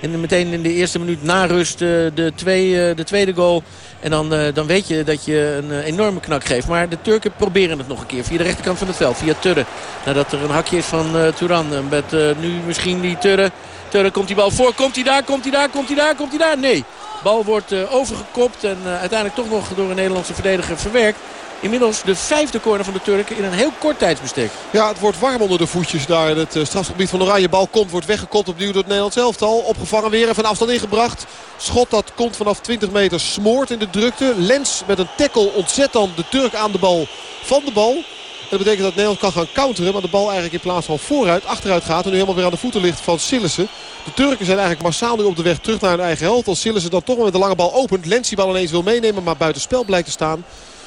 En meteen in de eerste minuut na rust de, twee, de tweede goal. En dan, dan weet je dat je een enorme knak geeft. Maar de Turken proberen het nog een keer via de rechterkant van het veld. Via Turre. Nadat er een hakje is van Turan. Met nu misschien die Turre. Turre komt die bal voor. Komt hij daar, komt hij daar, komt hij daar, komt hij daar? Nee. Bal wordt uh, overgekopt en uiteindelijk toch nog door een Nederlandse verdediger verwerkt. Inmiddels de vijfde corner van de Turken in een heel kort tijdsbestek. Ja, het wordt warm onder de voetjes daar. Het uh, strafgebied van Oranje bal komt, wordt weggekopt opnieuw door het Nederlands elftal. Opgevangen weer en van afstand ingebracht. Schot dat komt vanaf 20 meter smoort in de drukte. Lens met een tackle ontzet dan de Turk aan de bal van de bal. Dat betekent dat Nederland kan gaan counteren. Maar de bal eigenlijk in plaats van vooruit achteruit gaat. En nu helemaal weer aan de voeten ligt van Sillissen. De Turken zijn eigenlijk massaal nu op de weg terug naar hun eigen helft. Als Sillissen dan toch met de lange bal opent. Lens die bal ineens wil meenemen maar buiten spel blijkt te staan.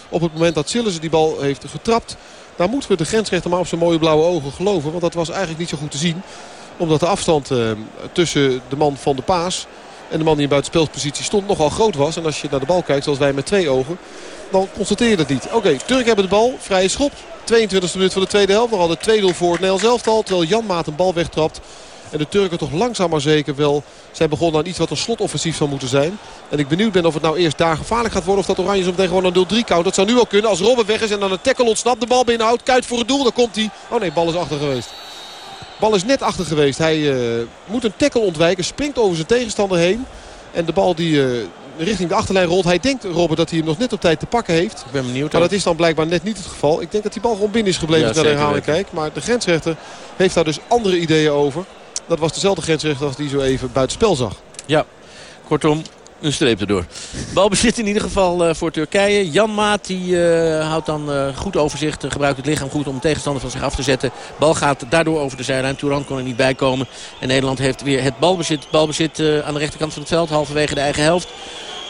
Op het moment dat Sillissen die bal heeft getrapt. Daar moeten we de grensrechter maar op zijn mooie blauwe ogen geloven. Want dat was eigenlijk niet zo goed te zien. Omdat de afstand eh, tussen de man van de paas en de man die in buitenspelspositie stond nogal groot was. En als je naar de bal kijkt zoals wij met twee ogen. Dan constateer je dat niet. Oké, Turk hebben de bal. Vrije schop. 22e minuut van de tweede helft. Nog altijd 2-0 voor het Nederlands elftal. Terwijl Jan Maat een bal wegtrapt. En de Turken toch langzaam maar zeker wel zijn begonnen aan iets wat een slotoffensief zou moeten zijn. En ik benieuwd ben of het nou eerst daar gevaarlijk gaat worden. Of dat Oranje zo meteen gewoon een 0-3 count. Dat zou nu wel kunnen als Robben weg is en dan een tackle ontsnapt. De bal binnenhoudt. Kuit voor het doel. Dan komt hij. Oh nee, bal is achter geweest. Bal is net achter geweest. Hij uh, moet een tackle ontwijken. Springt over zijn tegenstander heen. En de bal die uh, richting de achterlijn rolt. Hij denkt, Robben, dat hij hem nog net op tijd te pakken heeft. Ik ben benieuwd. Maar dat is dan blijkbaar net niet het geval. Ik denk dat die bal gewoon binnen is gebleven ja, naar de herhaling kijk. Maar de grensrechter heeft daar dus andere ideeën over. Dat was dezelfde grensrechter als die zo even buitenspel zag. Ja, kortom, een streep erdoor. Balbezit in ieder geval uh, voor Turkije. Jan Maat die, uh, houdt dan uh, goed overzicht. gebruikt het lichaam goed om de tegenstander van zich af te zetten. Bal gaat daardoor over de zijlijn. Touran kon er niet bij komen. En Nederland heeft weer het balbezit, balbezit aan de rechterkant van het veld. Halverwege de eigen helft.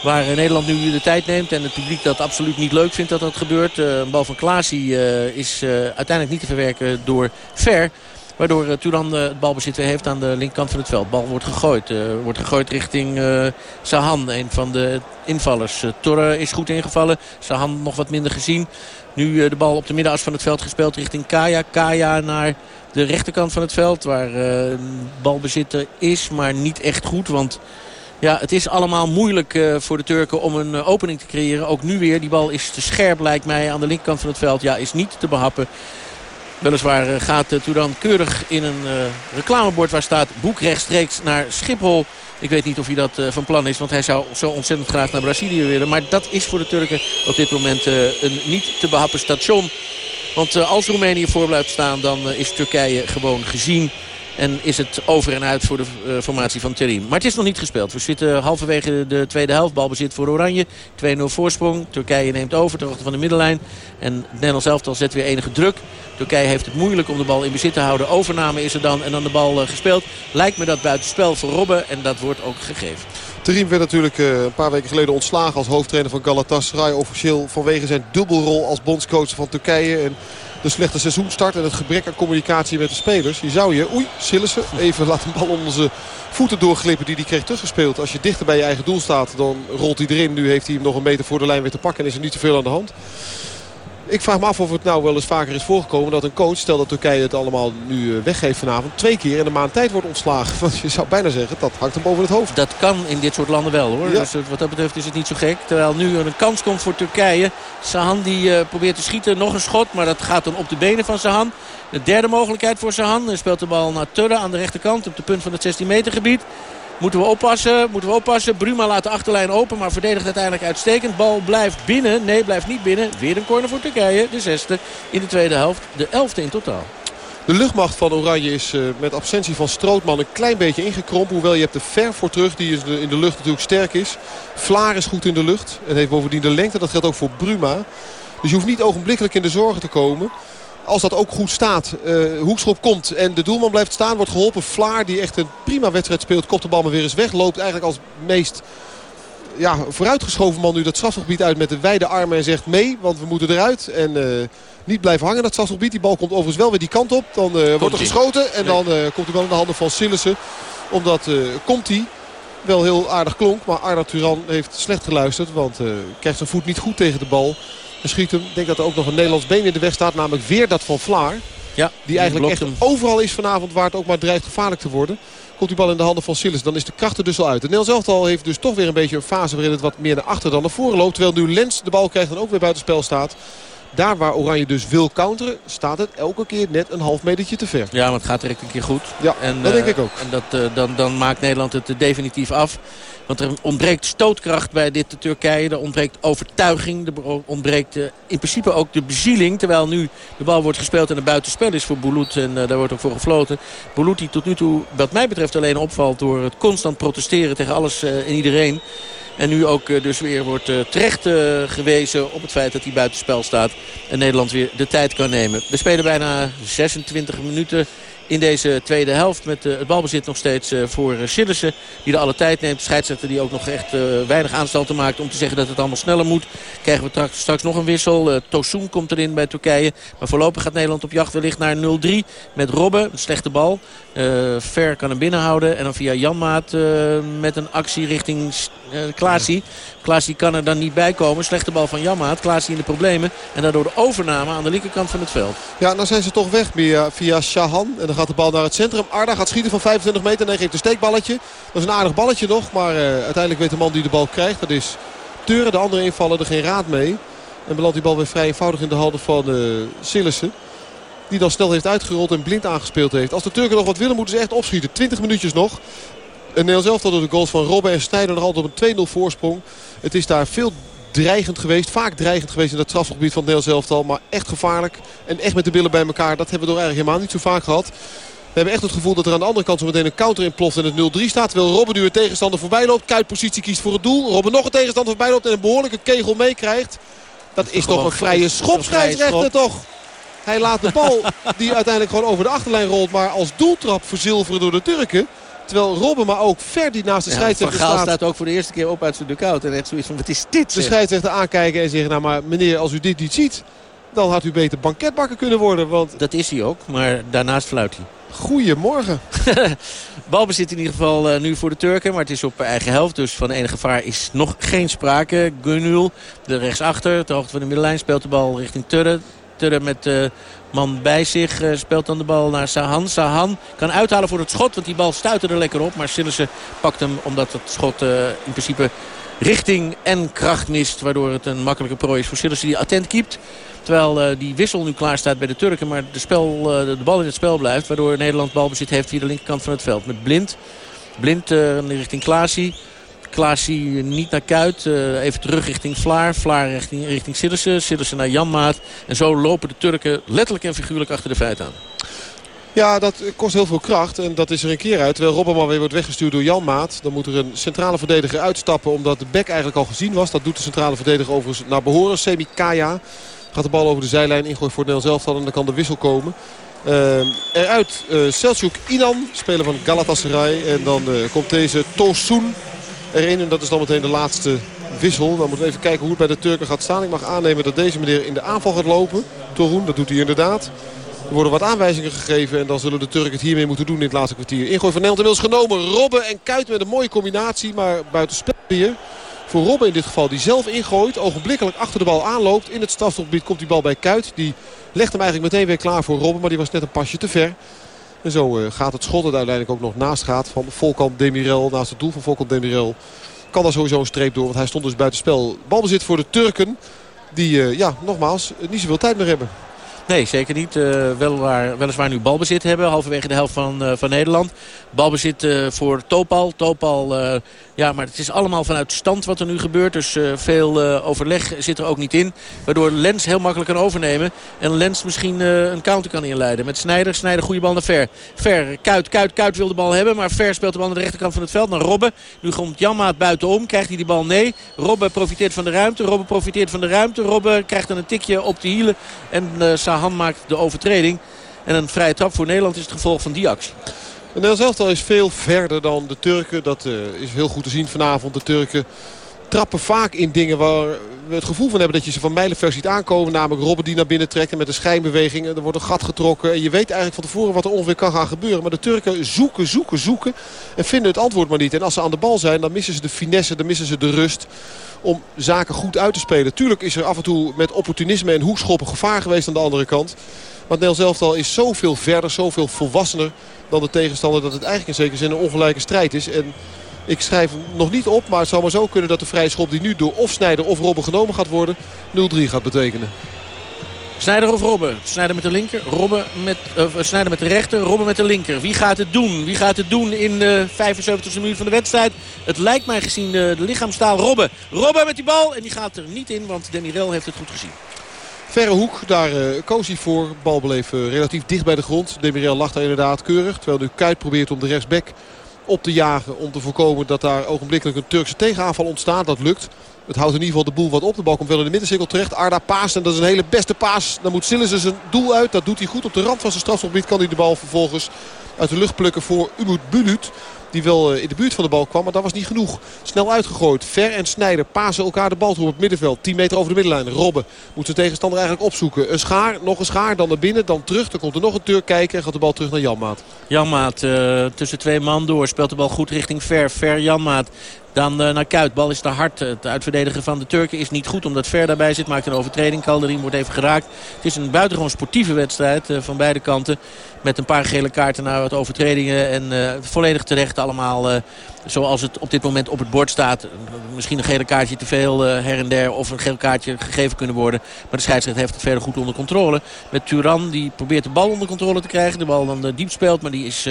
Waar Nederland nu de tijd neemt en het publiek dat absoluut niet leuk vindt dat dat gebeurt. een bal van Klaasie is uiteindelijk niet te verwerken door Ver. Waardoor uh, Turan uh, het balbezit weer heeft aan de linkerkant van het veld. Bal wordt gegooid. Uh, wordt gegooid richting Sahan, een van de invallers. Torre is goed ingevallen. Sahan nog wat minder gezien. Nu de bal op de middenas van het veld gespeeld richting Kaya. Kaya naar de rechterkant van het veld. Waar een balbezitter is, maar niet echt goed. Want ja, het is allemaal moeilijk voor de Turken om een opening te creëren. Ook nu weer. Die bal is te scherp lijkt mij aan de linkerkant van het veld. Ja, is niet te behappen. Weliswaar eh, gaat Touran keurig in een uh, reclamebord waar staat boek rechtstreeks naar Schiphol. Ik weet niet of hij dat uh, van plan is, want hij zou zo ontzettend graag naar Brazilië willen. Maar dat is voor de Turken op dit moment een niet te behappen station. Want als Roemenië voor blijft staan, dan is Turkije gewoon gezien. En is het over en uit voor de uh, formatie van Terim. Maar het is nog niet gespeeld. We zitten halverwege de tweede helft. Balbezit voor Oranje. 2-0 voorsprong. Turkije neemt over ter van de middenlijn. En het Nederlands elftal zet weer enige druk. Turkije heeft het moeilijk om de bal in bezit te houden. Overname is er dan en dan de bal uh, gespeeld. Lijkt me dat buitenspel voor Robben. En dat wordt ook gegeven. Terim werd natuurlijk uh, een paar weken geleden ontslagen als hoofdtrainer van Galatasaray. Officieel vanwege zijn dubbelrol als bondscoach van Turkije. En de slechte seizoenstart en het gebrek aan communicatie met de spelers. Je zou je, oei, Sillissen, even laten bal onder zijn voeten doorglippen die hij kreeg teruggespeeld. Als je dichter bij je eigen doel staat, dan rolt hij erin. Nu heeft hij hem nog een meter voor de lijn weer te pakken en is er niet te veel aan de hand. Ik vraag me af of het nou wel eens vaker is voorgekomen dat een coach... stel dat Turkije het allemaal nu eh, weggeeft vanavond... twee keer in een maand tijd wordt ontslagen. Want je zou bijna zeggen, dat hangt hem boven het hoofd. Dat kan in dit soort landen wel hoor. Dus wat dat betreft is het niet zo gek. Terwijl nu een kans komt voor Turkije. Sahan die uh, probeert te schieten. Nog een schot, maar dat gaat dan op de benen van Sahan. De derde mogelijkheid voor Sahan. Hij speelt de bal naar Turre aan de rechterkant. Op de punt van het 16 meter gebied. Moeten we oppassen, moeten we oppassen. Bruma laat de achterlijn open, maar verdedigt uiteindelijk uitstekend. Bal blijft binnen. Nee, blijft niet binnen. Weer een corner voor Turkije. De zesde in de tweede helft. De elfde in totaal. De luchtmacht van Oranje is uh, met absentie van Strootman een klein beetje ingekrompen. Hoewel je hebt de ver voor terug die is in de lucht natuurlijk sterk is. Vlaar is goed in de lucht en heeft bovendien de lengte. Dat geldt ook voor Bruma. Dus je hoeft niet ogenblikkelijk in de zorgen te komen als dat ook goed staat. Uh, Hoekschop komt en de doelman blijft staan. Wordt geholpen. Vlaar die echt een prima wedstrijd speelt. Kopt de bal maar weer eens weg. Loopt eigenlijk als meest ja, vooruitgeschoven man nu dat strafgebied uit met de wijde armen en zegt mee. Want we moeten eruit. En niet blijven hangen dat strafgebied. Die bal komt overigens wel weer die kant op. Dan wordt er geschoten. En dan komt hij wel in de handen van Sillissen. Omdat komt hij wel heel aardig klonk. Maar Arda Turan heeft slecht geluisterd. Want krijgt zijn voet niet goed tegen de bal. En schiet hem. Ik denk dat er ook nog een Nederlands been in de weg staat. Namelijk weer dat van Vlaar. Ja, die eigenlijk echt overal is vanavond waar het ook maar dreigt gevaarlijk te worden. Komt die bal in de handen van Sillis. Dan is de kracht er dus al uit. De Nederlands elftal heeft dus toch weer een beetje een fase waarin het wat meer naar achter dan naar voren loopt. Terwijl nu Lens de bal krijgt en ook weer buitenspel staat. Daar waar Oranje dus wil counteren, staat het elke keer net een half metertje te ver. Ja, maar het gaat direct een keer goed. Ja, en, dat denk ik ook. En dat, uh, dan, dan maakt Nederland het definitief af. Want er ontbreekt stootkracht bij dit Turkije. Er ontbreekt overtuiging. Er ontbreekt uh, in principe ook de bezieling. Terwijl nu de bal wordt gespeeld en een buitenspel is voor Boulout. En uh, daar wordt ook voor gefloten. Boulout die tot nu toe wat mij betreft alleen opvalt door het constant protesteren tegen alles en iedereen. En nu ook eh, dus weer wordt eh, terecht eh, gewezen op het feit dat hij buitenspel staat. En Nederland weer de tijd kan nemen. We spelen bijna 26 minuten in deze tweede helft. Met het balbezit nog steeds voor Sillissen. Die de alle tijd neemt. Scheidsrechter die ook nog echt weinig aanstalten maakt om te zeggen dat het allemaal sneller moet. Krijgen we straks nog een wissel. Tosun komt erin bij Turkije. Maar voorlopig gaat Nederland op jacht wellicht naar 0-3. Met Robben. Een slechte bal. Ver kan hem binnenhouden. En dan via Janmaat met een actie richting uh, Klaasie. Klaasie kan er dan niet bij komen. Slechte bal van Jammaat. Klaasie in de problemen. En daardoor de overname aan de linkerkant van het veld. Ja, dan zijn ze toch weg via, via Shahan. En dan gaat de bal naar het centrum. Arda gaat schieten van 25 meter. Hij geeft een steekballetje. Dat is een aardig balletje nog. Maar uiteindelijk weet de man die de bal krijgt. Dat is Teuren. De andere invallen er geen raad mee. En belandt die bal weer vrij eenvoudig in de handen van uh, Sillissen. Die dan snel heeft uitgerold en blind aangespeeld heeft. Als de Turken nog wat willen moeten ze echt opschieten. 20 minuutjes nog. Een Nederlands elftal door de goals van Robben en Snijder nog altijd op een 2-0 voorsprong. Het is daar veel dreigend geweest. Vaak dreigend geweest in het strafgebied van het Nederlands elftal. Maar echt gevaarlijk. En echt met de billen bij elkaar. Dat hebben we toch eigenlijk helemaal niet zo vaak gehad. We hebben echt het gevoel dat er aan de andere kant zo meteen een counter in ploft en het 0-3 staat. Terwijl Robben nu een tegenstander voorbij loopt. Kuitpositie kiest voor het doel. Robben nog een tegenstander voorbij loopt en een behoorlijke kegel meekrijgt. Dat is toch een vrije schopscheidsrechter toch? Hij laat de bal die uiteindelijk gewoon over de achterlijn rolt. Maar als doeltrap verzilveren door de Turken. Terwijl Robben, maar ook Verdi naast de scheidsrechter ja, staat. staat ook voor de eerste keer op uit zijn dugout. En echt zoiets van, wat is dit? De scheidsrechter aankijken en zeggen, nou maar meneer, als u dit niet ziet... dan had u beter banketbakker kunnen worden. Want... Dat is hij ook, maar daarnaast fluit hij. Goedemorgen. Balbezit in ieder geval uh, nu voor de Turken. Maar het is op eigen helft. Dus van enige gevaar is nog geen sprake. Gunul, de rechtsachter. Ter hoogte van de middenlijn speelt de bal richting Turre. Met uh, man bij zich. Uh, speelt dan de bal naar Sahan. Sahan kan uithalen voor het schot. Want die bal stuitte er lekker op. Maar Sillissen pakt hem omdat het schot uh, in principe richting en kracht mist. Waardoor het een makkelijke prooi is voor Sillissen die attent keept. Terwijl die wissel nu klaar staat bij de Turken. Maar de, spel, de bal in het spel blijft. Waardoor Nederland balbezit heeft via de linkerkant van het veld. Met Blind. Blind richting Klaasie. Klaasie niet naar Kuit. Uh, even terug richting Vlaar. Vlaar richting, richting. Sillissen naar Janmaat. En zo lopen de Turken letterlijk en figuurlijk achter de feiten aan. Ja, dat kost heel veel kracht. En dat is er een keer uit. Terwijl Robberman weer wordt weggestuurd door Jan Maat. Dan moet er een centrale verdediger uitstappen. Omdat de bek eigenlijk al gezien was. Dat doet de centrale verdediger overigens naar behoren. Semi Kaya gaat de bal over de zijlijn ingooien voor het Nederlands En dan kan de wissel komen. Uh, eruit uh, Selçuk Inan, speler van Galatasaray. En dan komt deze Tosun erin. En dat is dan meteen de laatste wissel. Dan moeten we even kijken hoe het bij de Turken gaat staan. Ik mag aannemen dat deze meneer in de aanval gaat lopen. Torun, dat doet hij inderdaad. Er worden wat aanwijzingen gegeven. En dan zullen de Turken het hiermee moeten doen in het laatste kwartier. Ingooi van Nederland inmiddels genomen. Robben en Kuit met een mooie combinatie. Maar buiten spel weer. Voor Robben in dit geval die zelf ingooit. Ogenblikkelijk achter de bal aanloopt. In het strafstofgebied komt die bal bij Kuit. Die legt hem eigenlijk meteen weer klaar voor Robben. Maar die was net een pasje te ver. En zo eh, gaat het schot dat uiteindelijk ook nog naast gaat van Volkan Demirel. Naast het doel van Volkan Demirel kan daar sowieso een streep door. Want hij stond dus buitenspel. Balbezit voor de Turken. Die, uh, ja, nogmaals, niet zoveel tijd meer hebben. Nee, zeker niet. Weliswaar, weliswaar nu balbezit hebben. Halverwege de helft van, van Nederland. Balbezit voor Topal. Topal, ja, maar het is allemaal vanuit stand wat er nu gebeurt. Dus veel overleg zit er ook niet in. Waardoor Lens heel makkelijk kan overnemen. En Lens misschien een counter kan inleiden. Met Snijder. Snijder, goede bal naar Ver. Ver, Kuit, Kuit, Kuit wil de bal hebben. Maar Ver speelt de bal aan de rechterkant van het veld naar Robben. Nu komt Janmaat buitenom. Krijgt hij die bal? Nee. Robben profiteert van de ruimte. Robben profiteert van de ruimte. Robben krijgt dan een tikje op de hielen. En uh, Han maakt de overtreding. En een vrije trap voor Nederland is het gevolg van die actie. Het Nederlands is veel verder dan de Turken. Dat uh, is heel goed te zien vanavond. De Turken trappen vaak in dingen waar we het gevoel van hebben dat je ze van mijlenver ziet aankomen. Namelijk Robben die naar binnen trekt en met een schijnbeweging. Er wordt een gat getrokken. En je weet eigenlijk van tevoren wat er ongeveer kan gaan gebeuren. Maar de Turken zoeken, zoeken, zoeken. En vinden het antwoord maar niet. En als ze aan de bal zijn, dan missen ze de finesse, dan missen ze de rust om zaken goed uit te spelen. Tuurlijk is er af en toe met opportunisme en hoekschoppen gevaar geweest aan de andere kant. Het Nederlands elftal is zoveel verder, zoveel volwassener dan de tegenstander... dat het eigenlijk in zekere zin een ongelijke strijd is. En ik schrijf hem nog niet op, maar het zou maar zo kunnen dat de vrije schop die nu door of Snijder of Robben genomen gaat worden 0-3 gaat betekenen. Snijder of Robben? Snijder met de linker, Robben met, uh, Snijder met de rechter, Robben met de linker. Wie gaat het doen? Wie gaat het doen in de 75e minuut van de wedstrijd? Het lijkt mij gezien de, lichaamstaal Robben. Robben met die bal en die gaat er niet in, want Danny Rel heeft het goed gezien. Verre hoek, daar uh, koos hij voor. Bal bleef uh, relatief dicht bij de grond. Demirel lag daar inderdaad keurig. Terwijl nu Kuit probeert om de rechtsback op te jagen. Om te voorkomen dat daar ogenblikkelijk een Turkse tegenaanval ontstaat. Dat lukt. Het houdt in ieder geval de boel wat op. De bal komt wel in de middencirkel terecht. Arda paast en dat is een hele beste paas. Dan moet Sillissen zijn doel uit. Dat doet hij goed. Op de rand van zijn strafgebied kan hij de bal vervolgens uit de lucht plukken voor Umut Bulut. Die wel eh, in de buurt van de bal kwam, maar dat was niet genoeg. Snel uitgegooid. Ver en Snijder pasen elkaar de bal toe op het middenveld. 10 meter over de middenlijn. Robben moet zijn tegenstander eigenlijk opzoeken. Een schaar, nog een schaar, dan naar binnen, dan terug. Dan komt er nog een Turk kijken en gaat de bal terug naar Janmaat. Janmaat uh, tussen twee man door. Speelt de bal goed richting Ver. Ver Janmaat. Dan uh, naar Kuit. Bal is te hard. Het uitverdedigen van de Turken is niet goed omdat Ver daarbij zit. Maakt een overtreding. Kalderin wordt even geraakt. Het is een buitengewoon sportieve wedstrijd uh, van beide kanten. Met een paar gele kaarten naar wat overtredingen. En uh, volledig terecht allemaal zoals het op dit moment op het bord staat. Misschien een gele kaartje te veel her en der. Of een geel kaartje gegeven kunnen worden. Maar de scheidsrechter heeft het verder goed onder controle. Met Turan die probeert de bal onder controle te krijgen. De bal dan diep speelt. Maar die is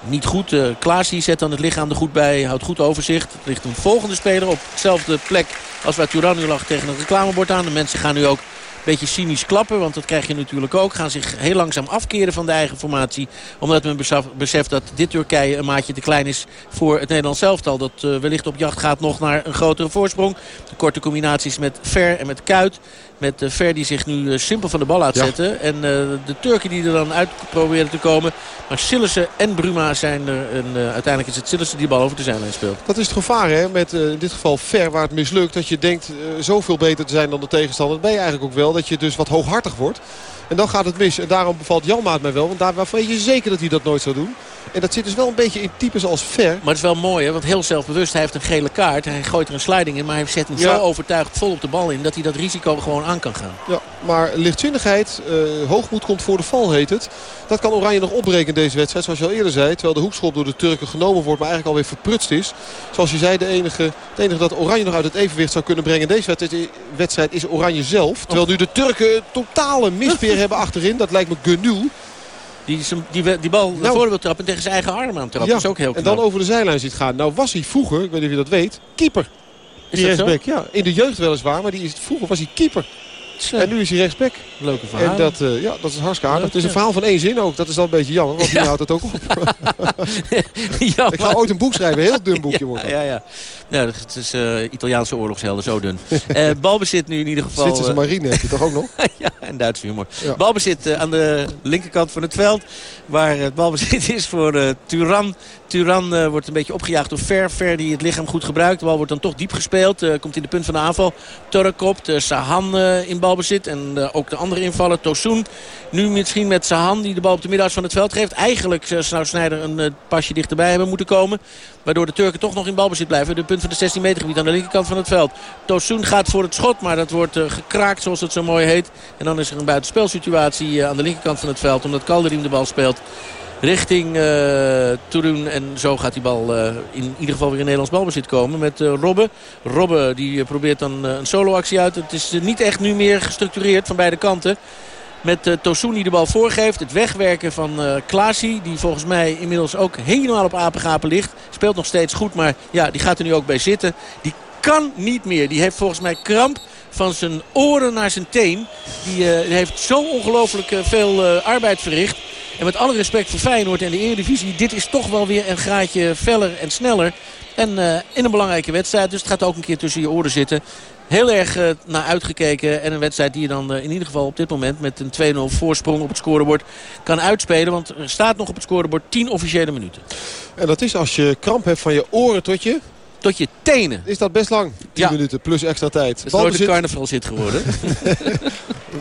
niet goed. Uh, Klaas die zet dan het lichaam er goed bij. Houdt goed overzicht. Het ligt een volgende speler op dezelfde plek als waar Turan nu lag tegen een reclamebord aan. De mensen gaan nu ook beetje cynisch klappen. Want dat krijg je natuurlijk ook. Gaan zich heel langzaam afkeren van de eigen formatie. Omdat men beseft dat dit Turkije een maatje te klein is voor het Nederlands elftal. Dat uh, wellicht op jacht gaat nog naar een grotere voorsprong. De korte combinaties met Ver en met Kuit. Met uh, Ver die zich nu uh, simpel van de bal laat zetten. Ja. En uh, de Turken die er dan uit proberen te komen. Maar Sillissen en Bruma zijn er. En uiteindelijk is het Sillissen die bal over de zijlijn speelt. Dat is het gevaar hè. Met in dit geval Ver waar het mislukt. Dat je denkt zoveel beter te zijn dan de tegenstander. Dat ben je eigenlijk ook wel. Dat je dus wat hooghartig wordt. En dan gaat het mis. En daarom bevalt Janmaat mij wel. Want daar weet je zeker dat hij dat nooit zou doen. En dat zit dus wel een beetje in types als Ver. Maar het is wel mooi, hè? want heel zelfbewust. Hij heeft een gele kaart. Hij gooit er een sliding in. Maar hij zet hem ja. zo overtuigd vol op de bal in... dat hij dat risico gewoon aan kan gaan. Ja, maar lichtzinnigheid, uh, hoogmoed komt voor de val heet het. Dat kan Oranje nog opbreken in deze wedstrijd. Zoals je al eerder zei. Terwijl de hoekschop door de Turken genomen wordt. Maar eigenlijk alweer verprutst is. Zoals je zei, de enige, het enige dat Oranje nog uit het evenwicht zou kunnen brengen. in Deze wedstrijd is Oranje zelf. Terwijl nu de Turken totale mispeer hebben achterin. Dat lijkt me Genul. Die, die, die bal naar nou, voren wil trappen en tegen zijn eigen arm aan trappen. Ja, is ook heel knap. En dan over de zijlijn ziet gaan. Nou was hij vroeger, ik weet niet of je dat weet, keeper. Is die rechtsback, ja. In de jeugd weliswaar, maar die is, vroeger was hij keeper. Zo. En nu is hij rechtsback. Leuke verhaal. En dat, uh, ja, dat is hartstikke aardig. Het is een verhaal van één zin ook. Dat is dan een beetje jammer, want die houdt het ook op. ik ga ooit een boek schrijven. Een heel dun boekje wordt Ja, ja, ja. Ja het is uh, Italiaanse oorlogshelden, zo dun. uh, balbezit nu in ieder geval... Zwitserse marine heb je toch ook nog? ja, en Duitse humor. Ja. Balbezit aan de linkerkant van het veld. Waar het balbezit is voor Turan. Turan wordt een beetje opgejaagd door Ver. Ver die het lichaam goed gebruikt. De bal wordt dan toch diep gespeeld. Komt in de punt van de aanval. Torrekop, Sahan in balbezit. En ook de andere invallen. Tosun. Nu misschien met Sahan die de bal op de middenhuis van het veld geeft. Eigenlijk zou Snijder een pasje dichterbij hebben moeten komen. Waardoor de Turken toch nog in balbezit blijven. De van de 16 meter gebied aan de linkerkant van het veld. Tosun gaat voor het schot. Maar dat wordt gekraakt zoals het zo mooi heet. En dan is er een buitenspelsituatie aan de linkerkant van het veld. Omdat Kalderim de bal speelt richting uh, Turun. En zo gaat die bal in ieder geval weer in Nederlands balbezit komen met Robben. Robben die probeert dan een soloactie uit. Het is niet echt nu meer gestructureerd van beide kanten. Met uh, Tosun die de bal voorgeeft. Het wegwerken van uh. Die volgens mij inmiddels ook helemaal op apengapen ligt. Speelt nog steeds goed. Maar ja, die gaat er nu ook bij zitten. Die kan niet meer. Die heeft volgens mij kramp van zijn oren naar zijn teen. Die uh, heeft zo ongelooflijk veel arbeid verricht. En met alle respect voor Feyenoord en de Eredivisie. Dit is toch wel weer een graadje feller en sneller. En in een belangrijke wedstrijd. Dus het gaat ook een keer tussen je oren zitten. Heel erg uh, naar uitgekeken. En een wedstrijd die je dan uh, in ieder geval op dit moment met een 2-0 voorsprong op het scorebord kan uitspelen. Want er staat nog op het scorebord 10 officiële minuten. En dat is als je kramp hebt van je oren tot je tot je tenen. Is dat best lang? 10 Ja. minuten plus extra tijd. Het is nooit een Balbezit. carnaval zit geworden.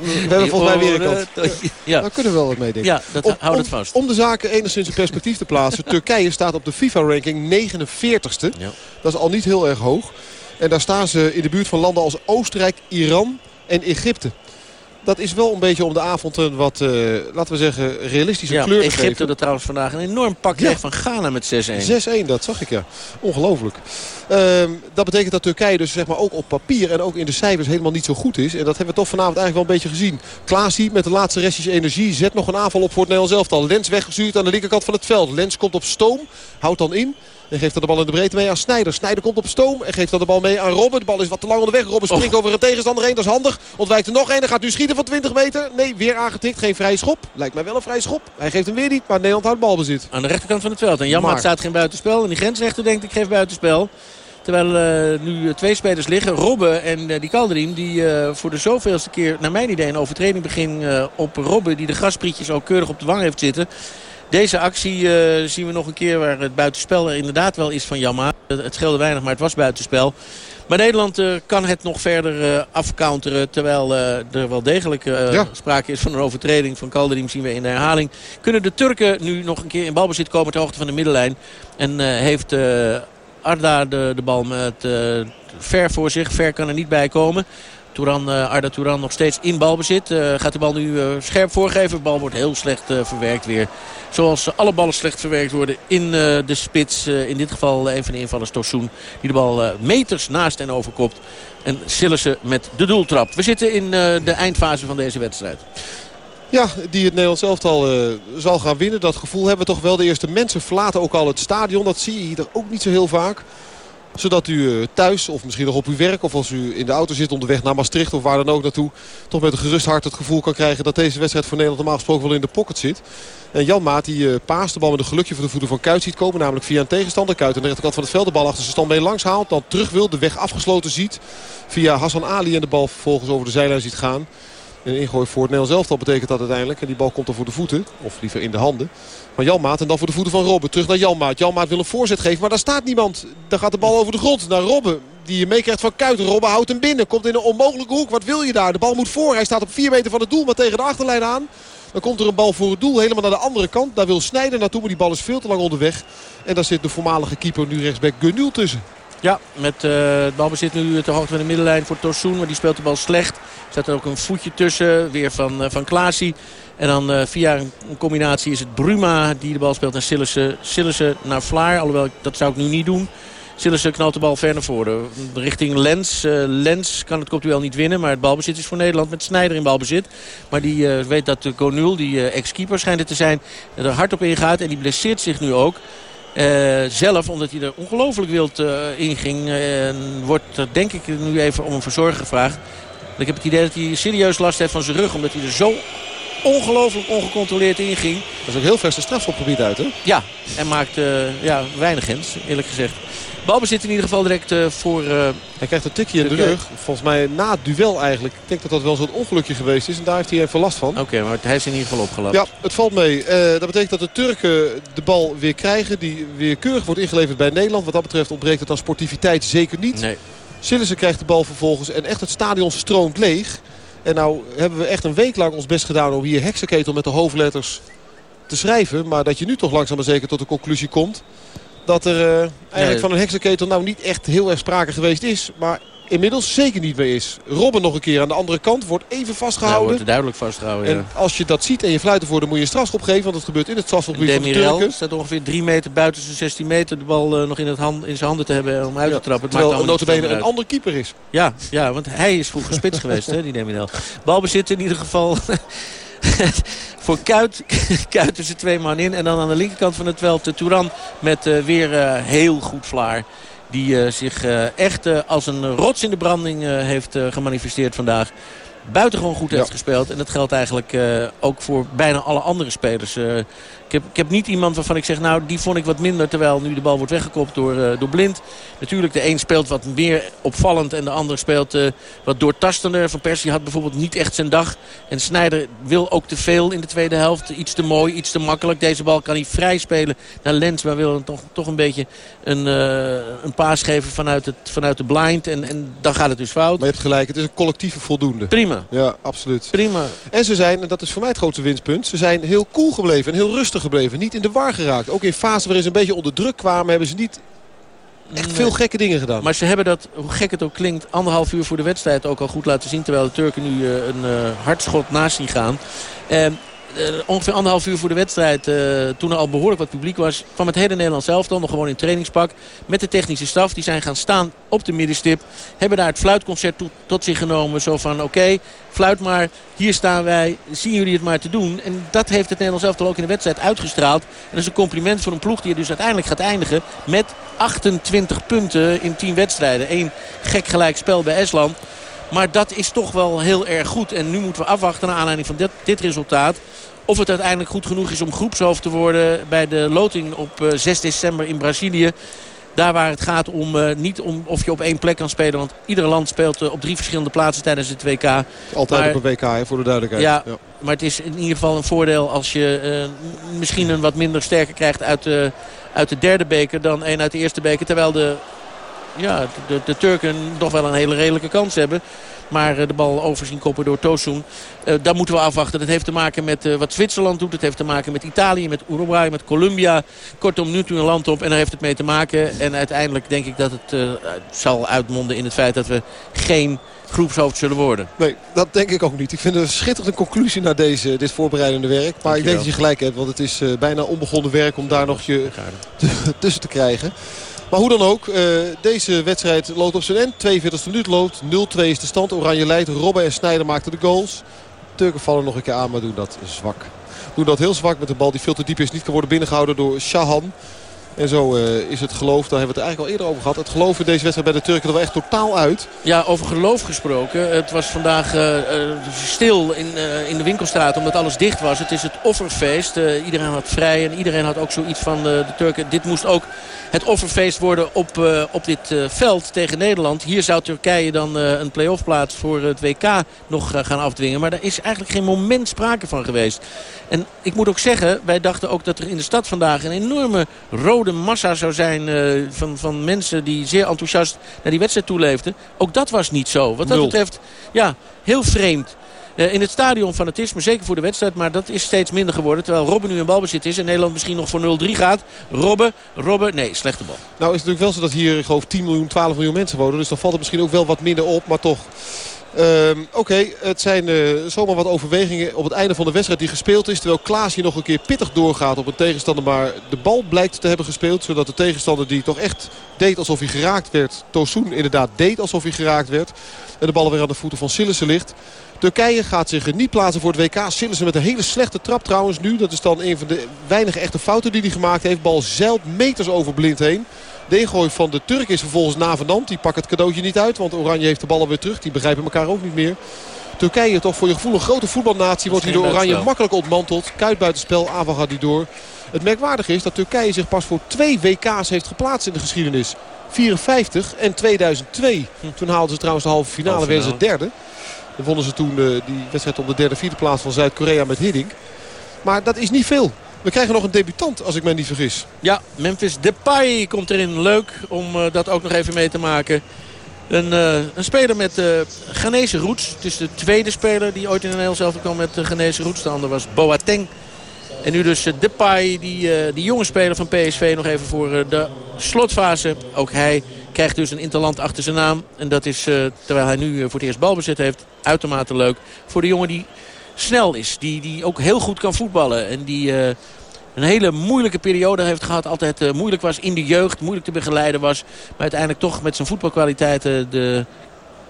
We hebben volgens mij weer een Ja, Daar kunnen we wel wat mee denken. ja dat Om, het vast. om de zaken enigszins in perspectief te plaatsen. Turkije staat op de FIFA-ranking 49ste. Ja. Dat is al niet heel erg hoog. En daar staan ze in de buurt van landen als Oostenrijk, Iran en Egypte. Dat is wel een beetje om de avond een wat, eh, laten we zeggen, realistische Ja, kleur te Egypte geven. dat trouwens vandaag een enorm pak kreeg Ja. van Ghana met 6-1. 6-1, dat zag ik ja. Ongelooflijk. Ehm, dat betekent dat Turkije dus zeg maar ook op papier en ook in de cijfers helemaal niet zo goed is. En dat hebben we toch vanavond eigenlijk wel een beetje gezien. Klaasie met de laatste restjes energie zet nog een aanval op voor het Nederlands elftal. Lens weggestuurd aan de linkerkant van het veld. Lens komt op stoom, houdt dan in. En geeft dan de bal in de breedte mee aan Snijder. Snijder komt op stoom en geeft dan de bal mee aan Robben. De bal is wat te lang onderweg. Robben springt over een tegenstander heen. Dat is handig. Ontwijkt er nog één. En gaat nu schieten van 20 meter. Nee, weer aangetikt. Geen vrije schop. Lijkt mij wel een vrije schop. Hij geeft hem weer niet. Maar Nederland houdt balbezit. Aan de rechterkant van het veld. En Maar- staat geen buitenspel. En die grensrechter denkt ik geef buitenspel. Terwijl eh, nu eh, twee spelers liggen. Robben en eh, die Kalderim. Die voor de zoveelste keer naar mijn idee een overtreding beging eh, op Robben. Die de gasprietjes al keurig op de wang heeft zitten. Deze actie eh, zien we nog een keer waar het buitenspel er inderdaad wel is van Janmaat. Het scheelde weinig, maar het was buitenspel. Maar Nederland eh, kan het nog verder eh, afcounteren. Terwijl er wel degelijk Ja. sprake is van een overtreding van Kalderim. Zien we in de herhaling. Kunnen de Turken nu nog een keer in balbezit komen ter hoogte van de middenlijn. En heeft Arda de, de bal met ver voor zich. Ver kan er niet bij komen. Touran, eh, Arda Touran nog steeds in balbezit. Eh, gaat de bal nu eh, scherp voorgeven. De bal wordt heel slecht verwerkt weer. Zoals alle ballen slecht verwerkt worden in de spits. In dit geval een van de invallers Tosun. Die de bal meters naast en overkopt. En Sillissen met de doeltrap. We zitten in de eindfase van deze wedstrijd. Ja, die het Nederlands elftal zal gaan winnen. Dat gevoel hebben we toch wel. De eerste mensen verlaten ook al het stadion. Dat zie je hier ook niet zo heel vaak. Zodat u eh, thuis of misschien nog op uw werk... of als u in de auto zit onderweg naar Maastricht of waar dan ook naartoe... toch met een gerust hart het gevoel kan krijgen... dat deze wedstrijd voor Nederland normaal gesproken wel in de pocket zit. En Jan Maat die eh, paast de bal met een gelukje voor de voeten van Kuit ziet komen. Namelijk via een tegenstander. Kuit aan de rechterkant van het veld de bal achter zijn stand mee langs haalt. Dan terug wil, de weg afgesloten ziet. Via Hassan Ali en de bal vervolgens over de zijlijn ziet gaan. Een ingooi voor het Nederlands elftal betekent dat uiteindelijk. En die bal komt dan voor de voeten. Of liever in de handen. Van Janmaat en dan voor de voeten van Robben. Terug naar Janmaat. Janmaat wil een voorzet geven. Maar daar staat niemand. Dan gaat de bal over de grond naar Robben. Die je meekrijgt van Kuiten. Robben houdt hem binnen. Komt in een onmogelijke hoek. Wat wil je daar? De bal moet voor. Hij staat op 4 meter van het doel. Maar tegen de achterlijn aan. Dan komt er een bal voor het doel. Helemaal naar de andere kant. Daar wil Snijder naartoe. Maar die bal is veel te lang onderweg. En daar zit de voormalige keeper nu rechtsback Gunul tussen. Ja, met eh, het balbezit nu ter hoogte van de middenlijn voor Torsoen. Maar die speelt de bal slecht. Staat er ook een voetje tussen. Weer van, eh, van Klaasie. En dan eh, via een combinatie is het Bruma die de bal speelt naar Sillissen. Sillissen naar Vlaar. Alhoewel, dat zou ik nu niet doen. Sillissen knalt de bal ver naar voren. Richting Lens. Lens kan het kopduel niet winnen. Maar het balbezit is voor Nederland met Snijder in balbezit. Maar die weet dat de Gonul, die eh, ex-keeper schijnt het te zijn, er hard op ingaat. En die blesseert zich nu ook. Eh, zelf, omdat hij er ongelooflijk wild eh, inging, eh, en wordt er denk ik nu even om een verzorger gevraagd. Ik heb het idee dat hij serieus last heeft van zijn rug, omdat hij er zo ongelooflijk ongecontroleerd inging. Dat is ook heel vers de strafschopgebied uit hè? Ja, en maakt eh, ja, weinig hens, eerlijk gezegd. Balbezit in ieder geval direct eh, voor... eh, Hij krijgt een tikje in de rug. Volgens mij na het duel eigenlijk. Ik denk dat dat wel zo'n ongelukje geweest is. En daar heeft hij even last van. Oké, maar hij is in ieder geval opgelapt. Ja, het valt mee. Eh, dat betekent dat de Turken de bal weer krijgen. Die weer keurig wordt ingeleverd bij Nederland. Wat dat betreft ontbreekt het aan sportiviteit zeker niet. Nee. Sillissen krijgt de bal vervolgens. En echt het stadion stroomt leeg. En nou hebben we echt een week lang ons best gedaan om hier heksenketel met de hoofdletters te schrijven. Maar dat je nu toch langzaam maar zeker tot de conclusie komt. Dat er eh, eigenlijk Nee. van een heksenketel nou niet echt heel erg sprake geweest is. Maar inmiddels zeker niet meer is. Robben nog een keer aan de andere kant. Wordt even Nou, vastgehouden. wordt er duidelijk vastgehouden. En ja. als je dat ziet en je fluit ervoor, dan moet je een strafschop geven. Want het gebeurt in het strafschopgebied van de Turken. staat ongeveer drie meter buiten zijn 16 meter. De bal eh, nog in, het hand, in zijn handen te hebben om uit te trappen. Het Terwijl notabene een ander keeper is. Ja, ja, want hij is vroeger spits geweest, hè, die Demirel. Balbezit in ieder geval voor Kuit. Kuit tussen twee man in. En dan aan de linkerkant van het veld de Touran met eh, weer eh, heel goed Vlaar. Die eh, zich echt als een rots in de branding heeft gemanifesteerd vandaag. Buitengewoon goed heeft gespeeld. En dat geldt eigenlijk ook voor bijna alle andere spelers. Eh, ik heb, ik heb niet iemand waarvan ik zeg, nou die vond ik wat minder. Terwijl nu de bal wordt weggekopt door, uh, door Blind. Natuurlijk, de een speelt wat meer opvallend en de ander speelt uh, wat doortastender. Van Persie had bijvoorbeeld niet echt zijn dag. En Snijder wil ook te veel in de tweede helft. Iets te mooi, iets te makkelijk. Deze bal kan hij vrij spelen naar Lens. Maar wil toch, toch een beetje een, uh, een paas geven vanuit, het, vanuit de blind. En, en dan gaat het dus fout. Maar je hebt gelijk, het is een collectieve voldoende. Prima. Ja, absoluut. Prima. En ze zijn, en dat is voor mij het grootste winstpunt... ze zijn heel cool gebleven en heel rustig gebleven. Niet in de war geraakt. Ook in fases waarin ze een beetje onder druk kwamen... hebben ze niet echt veel gekke dingen gedaan. Maar ze hebben dat, hoe gek het ook klinkt, anderhalf uur voor de wedstrijd ook al goed laten zien. Terwijl de Turken nu uh, een uh, hardschot naast zien gaan. Uh, ongeveer anderhalf uur voor de wedstrijd, uh, toen er al behoorlijk wat publiek was... kwam het hele Nederlands elftal nog gewoon in trainingspak... met de technische staf. Die zijn gaan staan op de middenstip. Hebben daar het fluitconcert to tot zich genomen. Zo van, oké, fluit maar, hier staan wij, zien jullie het maar te doen. En dat heeft het Nederlands elftal ook in de wedstrijd uitgestraald. En dat is een compliment voor een ploeg die er dus uiteindelijk gaat eindigen... met 28 punten in 10 wedstrijden. Eén gek gelijk spel bij Estland... Maar dat is toch wel heel erg goed. En nu moeten we afwachten naar aanleiding van dit, dit resultaat. Of het uiteindelijk goed genoeg is om groepshoofd te worden bij de loting op uh, 6 december in Brazilië. Daar waar het gaat om uh, niet om of je op één plek kan spelen. Want ieder land speelt uh, op drie verschillende plaatsen tijdens het WK. Altijd maar, op een WK hè, voor de duidelijkheid. Ja, ja, maar het is in ieder geval een voordeel als je uh, misschien een wat minder sterke krijgt uit de, uit de derde beker dan één uit de eerste beker. Terwijl de, ja, de, de Turken toch wel een hele redelijke kans hebben. Maar de bal overzien koppen door Tosun. Uh, daar moeten we afwachten. Dat heeft te maken met uh, wat Zwitserland doet. Het heeft te maken met Italië, met Uruguay, met Colombia. Kortom, nu toe een land op en daar heeft het mee te maken. En uiteindelijk denk ik dat het uh, zal uitmonden in het feit dat we geen groepshoofd zullen worden. Nee, dat denk ik ook niet. Ik vind het een schitterende conclusie naar deze, dit voorbereidende werk. Maar ik denk dat je gelijk hebt, want het is bijna onbegonnen werk om daar nog je tussen te krijgen. Maar hoe dan ook, uh, deze wedstrijd loopt op zijn end. 42e minuut loopt, 0-2 is de stand. Oranje leidt, Robben en Snijder maakten de goals. Turken vallen nog een keer aan, maar doen dat zwak. Doen dat heel zwak met de bal die veel te diep is. Niet kan worden binnengehouden door Shahan. En zo uh, is het geloof, daar hebben we het eigenlijk al eerder over gehad. Het geloof in deze wedstrijd bij de Turken er wel echt totaal uit. Ja, over geloof gesproken. Het was vandaag uh, uh, stil in, in de winkelstraat omdat alles dicht was. Het is het offerfeest. iedereen had vrij en iedereen had ook zoiets van de Turken. Dit moest ook het offerfeest worden op, op dit veld tegen Nederland. Hier zou Turkije dan een play-off voor het WK nog gaan afdwingen. Maar daar is eigenlijk geen moment sprake van geweest. En ik moet ook zeggen, wij dachten ook dat er in de stad vandaag een enorme rode massa zou zijn van, van mensen die zeer enthousiast naar die wedstrijd toeleefden. Ook dat was niet zo. Wat dat Nul. betreft, ja, heel vreemd. Uh, in het stadion fanatisme, zeker voor de wedstrijd. Maar dat is steeds minder geworden. Terwijl Robben nu in balbezit is. En Nederland misschien nog voor 0-3 gaat. Robben, Robben, nee, slechte bal. Nou is het natuurlijk wel zo dat hier ik geloof 10 miljoen, 12 miljoen mensen wonen. Dus dan valt het misschien ook wel wat minder op. Maar toch... Um, Oké, het zijn uh, zomaar wat overwegingen op het einde van de wedstrijd die gespeeld is. Terwijl Klaas hier nog een keer pittig doorgaat op een tegenstander. Maar de bal blijkt te hebben gespeeld. Zodat de tegenstander die toch echt deed alsof hij geraakt werd. Tosun inderdaad deed alsof hij geraakt werd. En de bal weer aan de voeten van Sillissen ligt. Turkije gaat zich niet plaatsen voor het WK. Sillissen met een hele slechte trap trouwens nu. Dat is dan een van de weinige echte fouten die hij gemaakt heeft. Bal zeilt meters over blind heen. De ingooi van de Turk is vervolgens navenant. Die pakt het cadeautje niet uit, want Oranje heeft de bal alweer terug. Die begrijpen elkaar ook niet meer. Turkije toch voor je gevoel een grote voetbalnatie. Wordt hier door Oranje makkelijk ontmanteld. Kuit buitenspel, aanval gaat hij door. Het merkwaardige is dat Turkije zich pas voor twee WK's heeft geplaatst in de geschiedenis. 54 en 2002. Hm. Toen haalden ze trouwens de halve finale, halve finale. werden ze derde. Dan wonnen ze toen uh, die wedstrijd op de derde, vierde plaats van Zuid-Korea met Hiddink. Maar dat is niet veel. We krijgen nog een debutant, als ik mij niet vergis. Ja, Memphis Depay komt erin. Leuk om uh, dat ook nog even mee te maken. Een, uh, een speler met uh, Ghanese roots. Het is de tweede speler die ooit in de Nederlands elftal kwam met Ghanese roots. De ander was Boateng. En nu dus Depay, die, die jonge speler van PSV, nog even voor de slotfase. Ook hij krijgt dus een interland achter zijn naam. En dat is, terwijl hij nu voor het eerst balbezit heeft, uitermate leuk. Voor de jongen die snel is. Die, die ook heel goed kan voetballen. En die uh, een hele moeilijke periode heeft gehad. Altijd uh, moeilijk was in de jeugd. Moeilijk te begeleiden was. Maar uiteindelijk toch met zijn voetbalkwaliteiten de,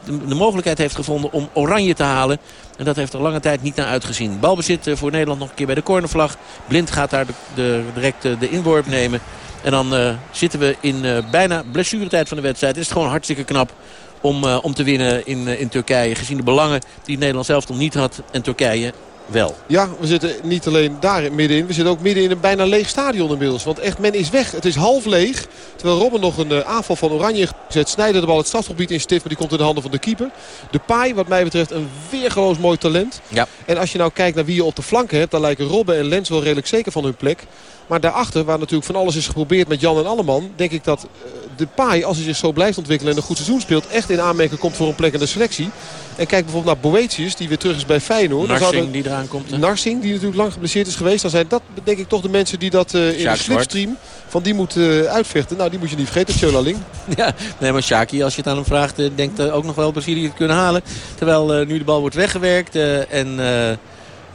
de, de, mogelijkheid heeft gevonden om oranje te halen. En dat heeft er lange tijd niet naar uitgezien. Balbezit voor Nederland nog een keer bij de cornervlag. Blind gaat daar de, direct de inworp nemen. En dan zitten we in uh, bijna blessuretijd van de wedstrijd. Het is gewoon hartstikke knap om, uh, om te winnen in, in Turkije. Gezien de belangen die het Nederlands elftal niet had. En Turkije wel. Ja, we zitten niet alleen daar middenin. We zitten ook midden in een bijna leeg stadion inmiddels. Want echt, men is weg. Het is half leeg. Terwijl Robben nog een uh, aanval van Oranje zet. Snijden de bal het strafgebied in stift. Maar die komt in de handen van de keeper. De Paai, wat mij betreft, een weergeloos mooi talent. Ja. En als je nou kijkt naar wie je op de flanken hebt. Dan lijken Robben en Lens wel redelijk zeker van hun plek. Maar daarachter, waar natuurlijk van alles is geprobeerd met Jan en Alleman... denk ik dat uh, de Paai, als hij zich zo blijft ontwikkelen en een goed seizoen speelt... echt in aanmerking komt voor een plek in de selectie. En kijk bijvoorbeeld naar Boetius, die weer terug is bij Feyenoord. Narsing die eraan komt. hè? Narsing, die natuurlijk lang geblesseerd is geweest. Dan zijn dat denk ik toch de mensen die dat uh, in Sjaak de slipstream van die moeten uh, uitvechten. Nou, die moet je niet vergeten, Tjölaling. Ja, nee, maar Shaki, als je het aan hem vraagt, uh, denkt ook nog wel Brazilië te kunnen halen. Terwijl nu de bal wordt weggewerkt en...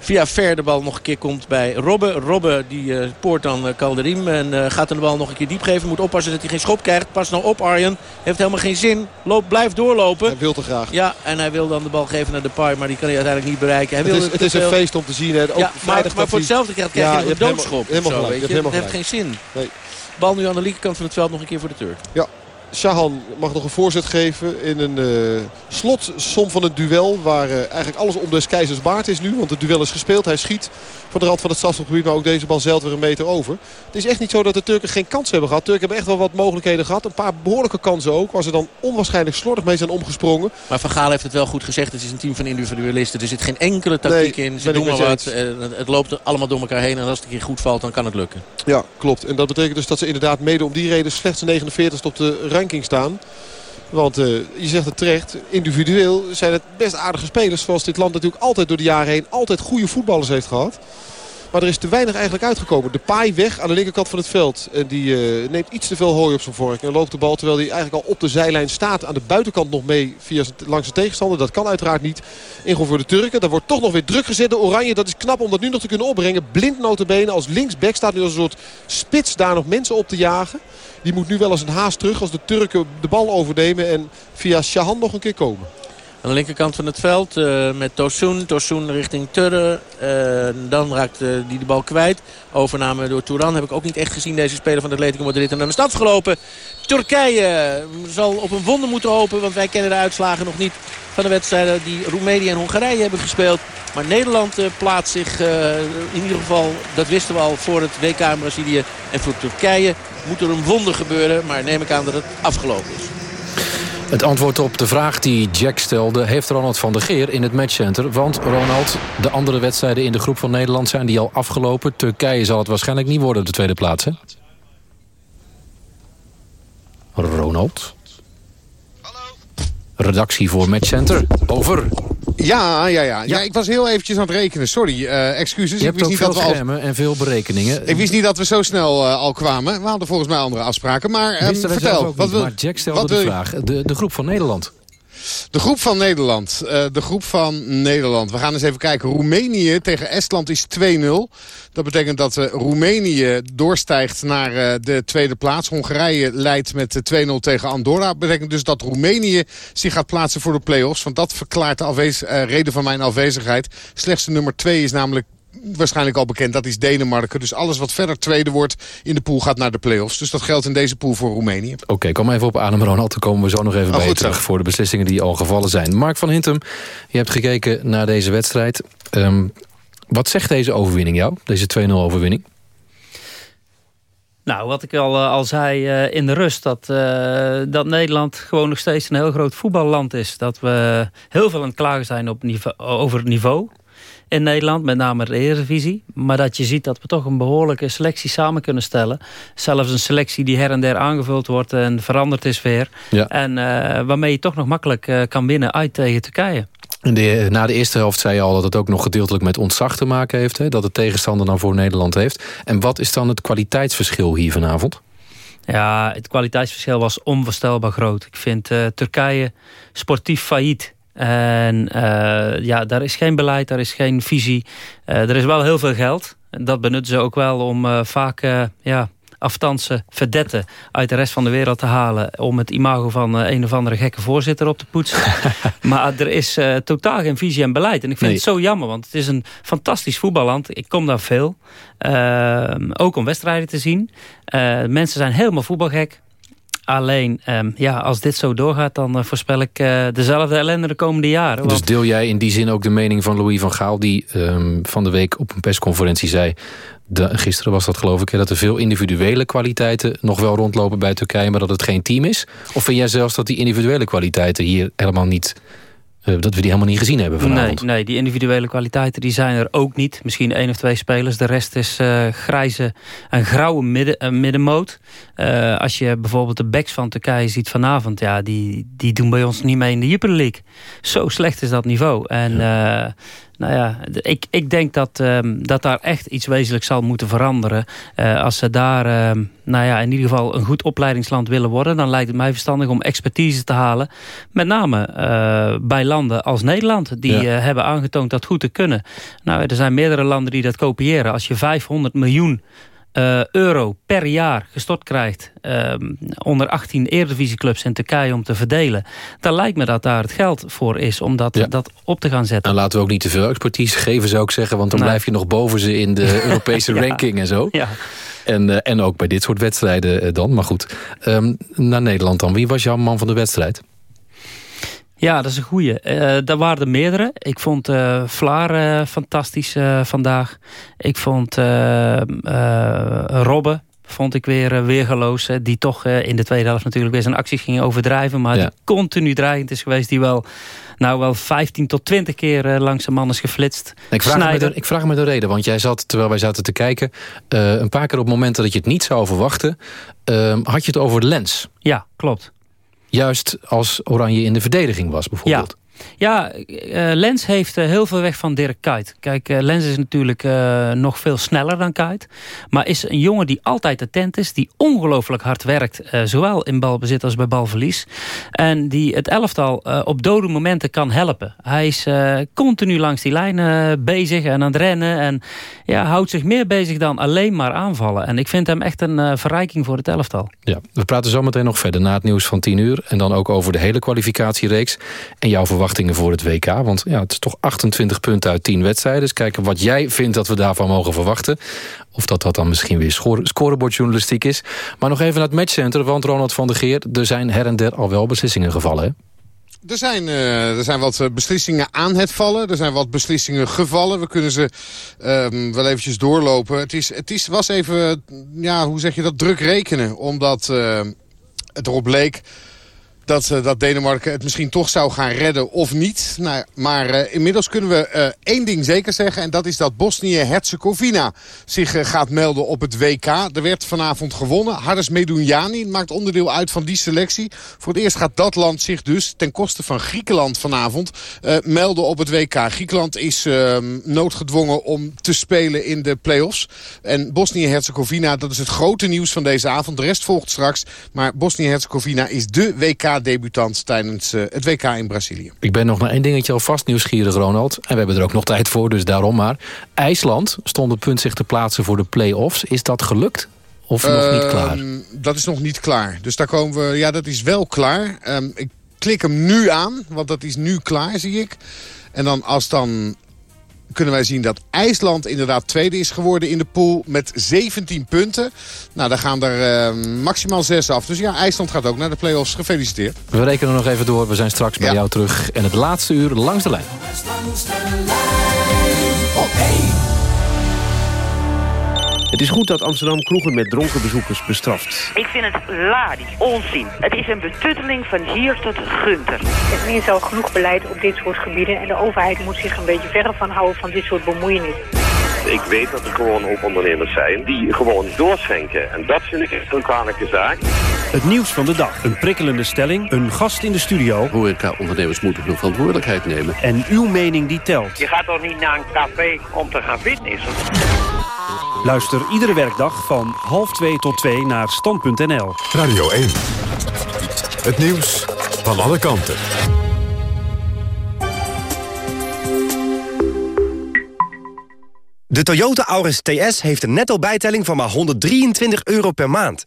Via Ver de bal nog een keer komt bij Robbe. Robbe die uh, poort dan uh, Calderim en uh, gaat hem de bal nog een keer diep geven. Moet oppassen dat hij geen schop krijgt. Pas nou op Arjen. Heeft helemaal geen zin. Loopt, blijft doorlopen. Hij wil te graag. Ja, en hij wil dan de bal geven naar de Depay. Maar die kan hij uiteindelijk niet bereiken. Hij het, wil is, het is een feest om te zien. Hè. Ook ja, maar, maar voor hetzelfde krijg je ja, een doodschop. Helemaal, helemaal zo, weet je. Helemaal dat heeft geen zin. Nee. Bal nu aan de linkerkant van het veld nog een keer voor de Turk. Ja, Shahan mag nog een voorzet geven in een uh, slotsom van het duel. Waar uh, eigenlijk alles om des keizers baard is nu. Want het duel is gespeeld. Hij schiet van de rand van het strafschopgebied. Maar ook deze bal zeilt weer een meter over. Het is echt niet zo dat de Turken geen kans hebben gehad. De Turken hebben echt wel wat mogelijkheden gehad. Een paar behoorlijke kansen ook. Waar ze dan onwaarschijnlijk slordig mee zijn omgesprongen. Maar Van Gaal heeft het wel goed gezegd. Het is een team van individualisten. Er zit geen enkele tactiek nee, in. Ze doen maar wat. Uh, het loopt allemaal door elkaar heen. En als het een keer goed valt, dan kan het lukken. Ja, klopt. En dat betekent dus dat ze inderdaad mede om die reden slechts 49 op de ranking staan. Want uh, je zegt het terecht, individueel zijn het best aardige spelers. Zoals dit land natuurlijk altijd door de jaren heen altijd goede voetballers heeft gehad. Maar er is te weinig eigenlijk uitgekomen. De paai weg aan de linkerkant van het veld. En die uh, neemt iets te veel hooi op zijn vork. En loopt de bal terwijl hij eigenlijk al op de zijlijn staat. Aan de buitenkant nog mee via langs de tegenstander. Dat kan uiteraard niet. Ingol voor de Turken. Daar wordt toch nog weer druk gezet door Oranje. Dat is knap om dat nu nog te kunnen opbrengen. Blind notabene als linksback staat nu als een soort spits daar nog mensen op te jagen. Die moet nu wel als een haast terug als de Turken de bal overnemen. En via Shahan nog een keer komen. Aan de linkerkant van het veld uh, met Tosun. Tosun richting Turre. Uh, dan raakt uh, die de bal kwijt. Overname door Touran heb ik ook niet echt gezien. Deze speler van Atletico Madrid. En naar de stad gelopen. Turkije zal op een wonder moeten hopen. Want wij kennen de uitslagen nog niet van de wedstrijden die Roemenië en Hongarije hebben gespeeld. Maar Nederland plaatst zich in ieder geval, dat wisten we al, voor het WK in Brazilië. En voor Turkije moet er een wonder gebeuren. Maar neem ik aan dat het afgelopen is. Het antwoord op de vraag die Jack stelde... heeft Ronald van der Geer in het matchcenter. Want Ronald, de andere wedstrijden in de groep van Nederland... zijn die al afgelopen. Turkije zal het waarschijnlijk niet worden op de tweede plaats, hè? Ronald? Hallo? Redactie voor Matchcenter. Over. Ja, ja, ja, ja. ik was heel eventjes aan het rekenen. Sorry, uh, excuses. Je ik wist niet veel dat we al... en veel berekeningen. Ik wist niet dat we zo snel uh, al kwamen. We hadden volgens mij andere afspraken. Maar um, vertel. Wat wil, stelde de vraag. De, de groep van Nederland. De groep van Nederland. Uh, de groep van Nederland. We gaan eens even kijken. Roemenië tegen Estland is 2-0. Dat betekent dat uh, Roemenië doorstijgt naar uh, de tweede plaats. Hongarije leidt met 2-0 tegen Andorra. Dat betekent dus dat Roemenië zich gaat plaatsen voor de play-offs. Want dat verklaart de reden van mijn afwezigheid. Slechts de nummer 2 is namelijk waarschijnlijk al bekend. Dat is Denemarken. Dus alles wat verder tweede wordt in de pool gaat naar de play-offs. Dus dat geldt in deze pool voor Roemenië. Oké, okay, kom even op adem Ronald. Dan komen we zo nog even oh, bij je terug zo. voor de beslissingen die al gevallen zijn. Mark van Hintem, je hebt gekeken naar deze wedstrijd. Um, wat zegt deze overwinning jou? Deze 2-0 overwinning? Nou, wat ik al, al zei uh, in de rust, dat, uh, dat Nederland gewoon nog steeds een heel groot voetballand is. Dat we heel veel aan het klagen zijn op niveau, over het niveau in Nederland, met name de Eredivisie. Maar dat je ziet dat we toch een behoorlijke selectie samen kunnen stellen. Zelfs een selectie die her en der aangevuld wordt en veranderd is weer. Ja. En uh, waarmee je toch nog makkelijk uh, kan winnen uit tegen Turkije. De, na de eerste helft zei je al dat het ook nog gedeeltelijk met ontzag te maken heeft. Hè? Dat het tegenstander dan voor Nederland heeft. En wat is dan het kwaliteitsverschil hier vanavond? Ja, het kwaliteitsverschil was onvoorstelbaar groot. Ik vind uh, Turkije sportief failliet. En uh, ja, daar is geen beleid, daar is geen visie. Uh, er is wel heel veel geld. Dat benutten ze ook wel om uh, vaak ja, afstandse verdetten uit de rest van de wereld te halen... om het imago van een of andere gekke voorzitter op te poetsen. maar er is totaal geen visie en beleid. En ik vind nee. het zo jammer, want het is een fantastisch voetballand. Ik kom daar veel. ook om wedstrijden te zien. mensen zijn helemaal voetbalgek Alleen, ehm, ja, als dit zo doorgaat... dan voorspel ik dezelfde ellende de komende jaren. Dus deel jij in die zin ook de mening van Louis van Gaal... die ehm, van de week op een persconferentie zei... De, gisteren was dat geloof ik, dat er veel individuele kwaliteiten nog wel rondlopen bij Turkije, maar dat het geen team is? Of vind jij zelfs dat die individuele kwaliteiten hier helemaal niet dat we die helemaal niet gezien hebben vanavond. Nee, nee, die individuele kwaliteiten die zijn er ook niet. Misschien één of twee spelers. De rest is uh, grijze en grauwe midden, uh, middenmoot. als je bijvoorbeeld de backs van Turkije ziet vanavond... Ja, die, die doen bij ons niet mee in de Jupiler League. Zo slecht is dat niveau. En ja. Nou ja, ik, ik denk dat, um, dat daar echt iets wezenlijks zal moeten veranderen. Uh, als ze daar uh, nou ja, in ieder geval een goed opleidingsland willen worden... dan lijkt het mij verstandig om expertise te halen. Met name uh, bij landen als Nederland. Die ja. hebben aangetoond dat goed te kunnen. Nou, er zijn meerdere landen die dat kopiëren. Als je 500 miljoen uh, euro per jaar gestort krijgt... Um, onder 18 eredivisieclubs in Turkije om te verdelen... dan lijkt me dat daar het geld voor is om dat, ja. dat op te gaan zetten. En laten we ook niet te veel expertise geven, zou ik zeggen... want dan nee. blijf je nog boven ze in de Europese ja. ranking en zo. Ja. En, uh, en ook bij dit soort wedstrijden uh, dan. Maar goed, um, naar Nederland dan. Wie was jouw man van de wedstrijd? Ja, dat is een goeie. Uh, daar waren er meerdere. Ik vond uh, Vlaar uh, fantastisch vandaag. Ik vond Robben vond ik weer weergeloos. die toch in de tweede helft natuurlijk weer zijn acties ging overdrijven. Maar ja. die continu dreigend is geweest. Die wel, nou wel 15 tot 20 keer langs de man is geflitst. Ik vraag, me de, ik vraag me de reden. Want jij zat, terwijl wij zaten te kijken... een paar keer op momenten dat je het niet zou verwachten... had je het over de lens. Ja, klopt. Juist als Oranje in de verdediging was bijvoorbeeld. Ja. Uh, Lens heeft uh, heel veel weg van Dirk Kuyt. Kijk, uh, Lens is natuurlijk nog veel sneller dan Kuyt. Maar is een jongen die altijd attent is. Die ongelooflijk hard werkt. zowel in balbezit als bij balverlies. En die het elftal op dode momenten kan helpen. Hij is continu langs die lijn bezig en aan het rennen. En ja, houdt zich meer bezig dan alleen maar aanvallen. En ik vind hem echt een verrijking voor het elftal. Ja, we praten zometeen nog verder na het nieuws van 10 uur. En dan ook over de hele kwalificatiereeks. En jouw verwachting voor het WK. Want ja, het is toch 28 punten uit 10 wedstrijden. Dus kijken wat jij vindt dat we daarvan mogen verwachten. Of dat dat dan misschien weer scorebordjournalistiek is. Maar nog even naar het matchcenter. Want Ronald van der Geer, er zijn her en der al wel beslissingen gevallen. Hè? Er zijn, uh, er zijn wat beslissingen aan het vallen. Er zijn wat beslissingen gevallen. We kunnen ze um, wel eventjes doorlopen. Het, is, het is, was even, ja, hoe zeg je dat, druk rekenen. Omdat uh, het erop leek dat, uh, dat Denemarken het misschien toch zou gaan redden of niet. Nou, maar uh, inmiddels kunnen we uh, één ding zeker zeggen. En dat is dat Bosnië-Herzegovina zich gaat melden op het WK. Er werd vanavond gewonnen. Hades Medunjani maakt onderdeel uit van die selectie. Voor het eerst gaat dat land zich dus ten koste van Griekenland vanavond melden op het WK. Griekenland is ehm, noodgedwongen om te spelen in de play-offs. En Bosnië-Herzegovina, dat is het grote nieuws van deze avond. De rest volgt straks. Maar Bosnië-Herzegovina is de WK debutant tijdens uh, het WK in Brazilië. Ik ben nog naar één dingetje alvast nieuwsgierig, Ronald. En we hebben er ook nog tijd voor, dus daarom maar. IJsland stond op punt zich te plaatsen voor de play-offs. Is dat gelukt? Of uh, nog niet klaar? Ehm, dat is nog niet klaar. Dus daar komen we... Ja, dat is wel klaar. Um, ik klik hem nu aan, want dat is nu klaar, zie ik. En dan als dan kunnen wij zien dat IJsland inderdaad tweede is geworden in de pool met 17 punten. Nou, daar gaan er uh, maximaal 6 af. Dus ja, IJsland gaat ook naar de play-offs. Gefeliciteerd. We rekenen nog even door. We zijn straks bij ja. jou terug. En het laatste uur langs de lijn. Het is goed dat Amsterdam kroegen met dronken bezoekers bestraft. Ik vind het ladi, onzin. Het is een betutteling van hier tot Gunter. Er is al genoeg beleid op dit soort gebieden... en de overheid moet zich een beetje verder van houden van dit soort bemoeienis. Ik weet dat er gewoon ook ondernemers zijn die gewoon doorschenken. En dat vind ik echt een kwalijke zaak. Het nieuws van de dag. Een prikkelende stelling. Een gast in de studio. Horeca-ondernemers moeten hun verantwoordelijkheid nemen. En uw mening die telt. Je gaat toch niet naar een café om te gaan fitnessen? Luister iedere werkdag van half 2 tot 2 naar stand.nl. Radio 1. Het nieuws van alle kanten. De Toyota Auris TS heeft een netto bijtelling van maar 123 euro per maand.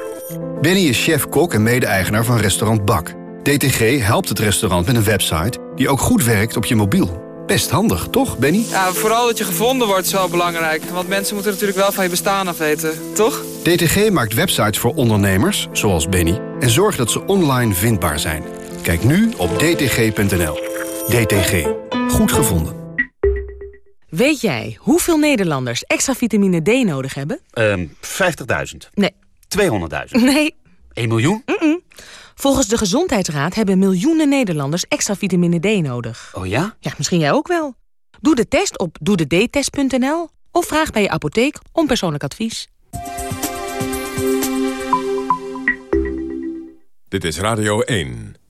Benny is chef-kok en mede-eigenaar van restaurant Bak. DTG helpt het restaurant met een website die ook goed werkt op je mobiel. Best handig, toch, Benny? Ja, vooral dat je gevonden wordt is wel belangrijk. Want mensen moeten natuurlijk wel van je bestaan af weten, toch? DTG maakt websites voor ondernemers, zoals Benny... en zorgt dat ze online vindbaar zijn. Kijk nu op dtg.nl. DTG. Goed gevonden. Weet jij hoeveel Nederlanders extra vitamine D nodig hebben? Ehm 50.000. Nee. 200.000. Nee. 1 miljoen? Volgens de Gezondheidsraad hebben miljoenen Nederlanders extra vitamine D nodig. Oh ja? Ja, misschien jij ook wel. Doe de test op doedetest.nl of vraag bij je apotheek om persoonlijk advies. Dit is Radio 1.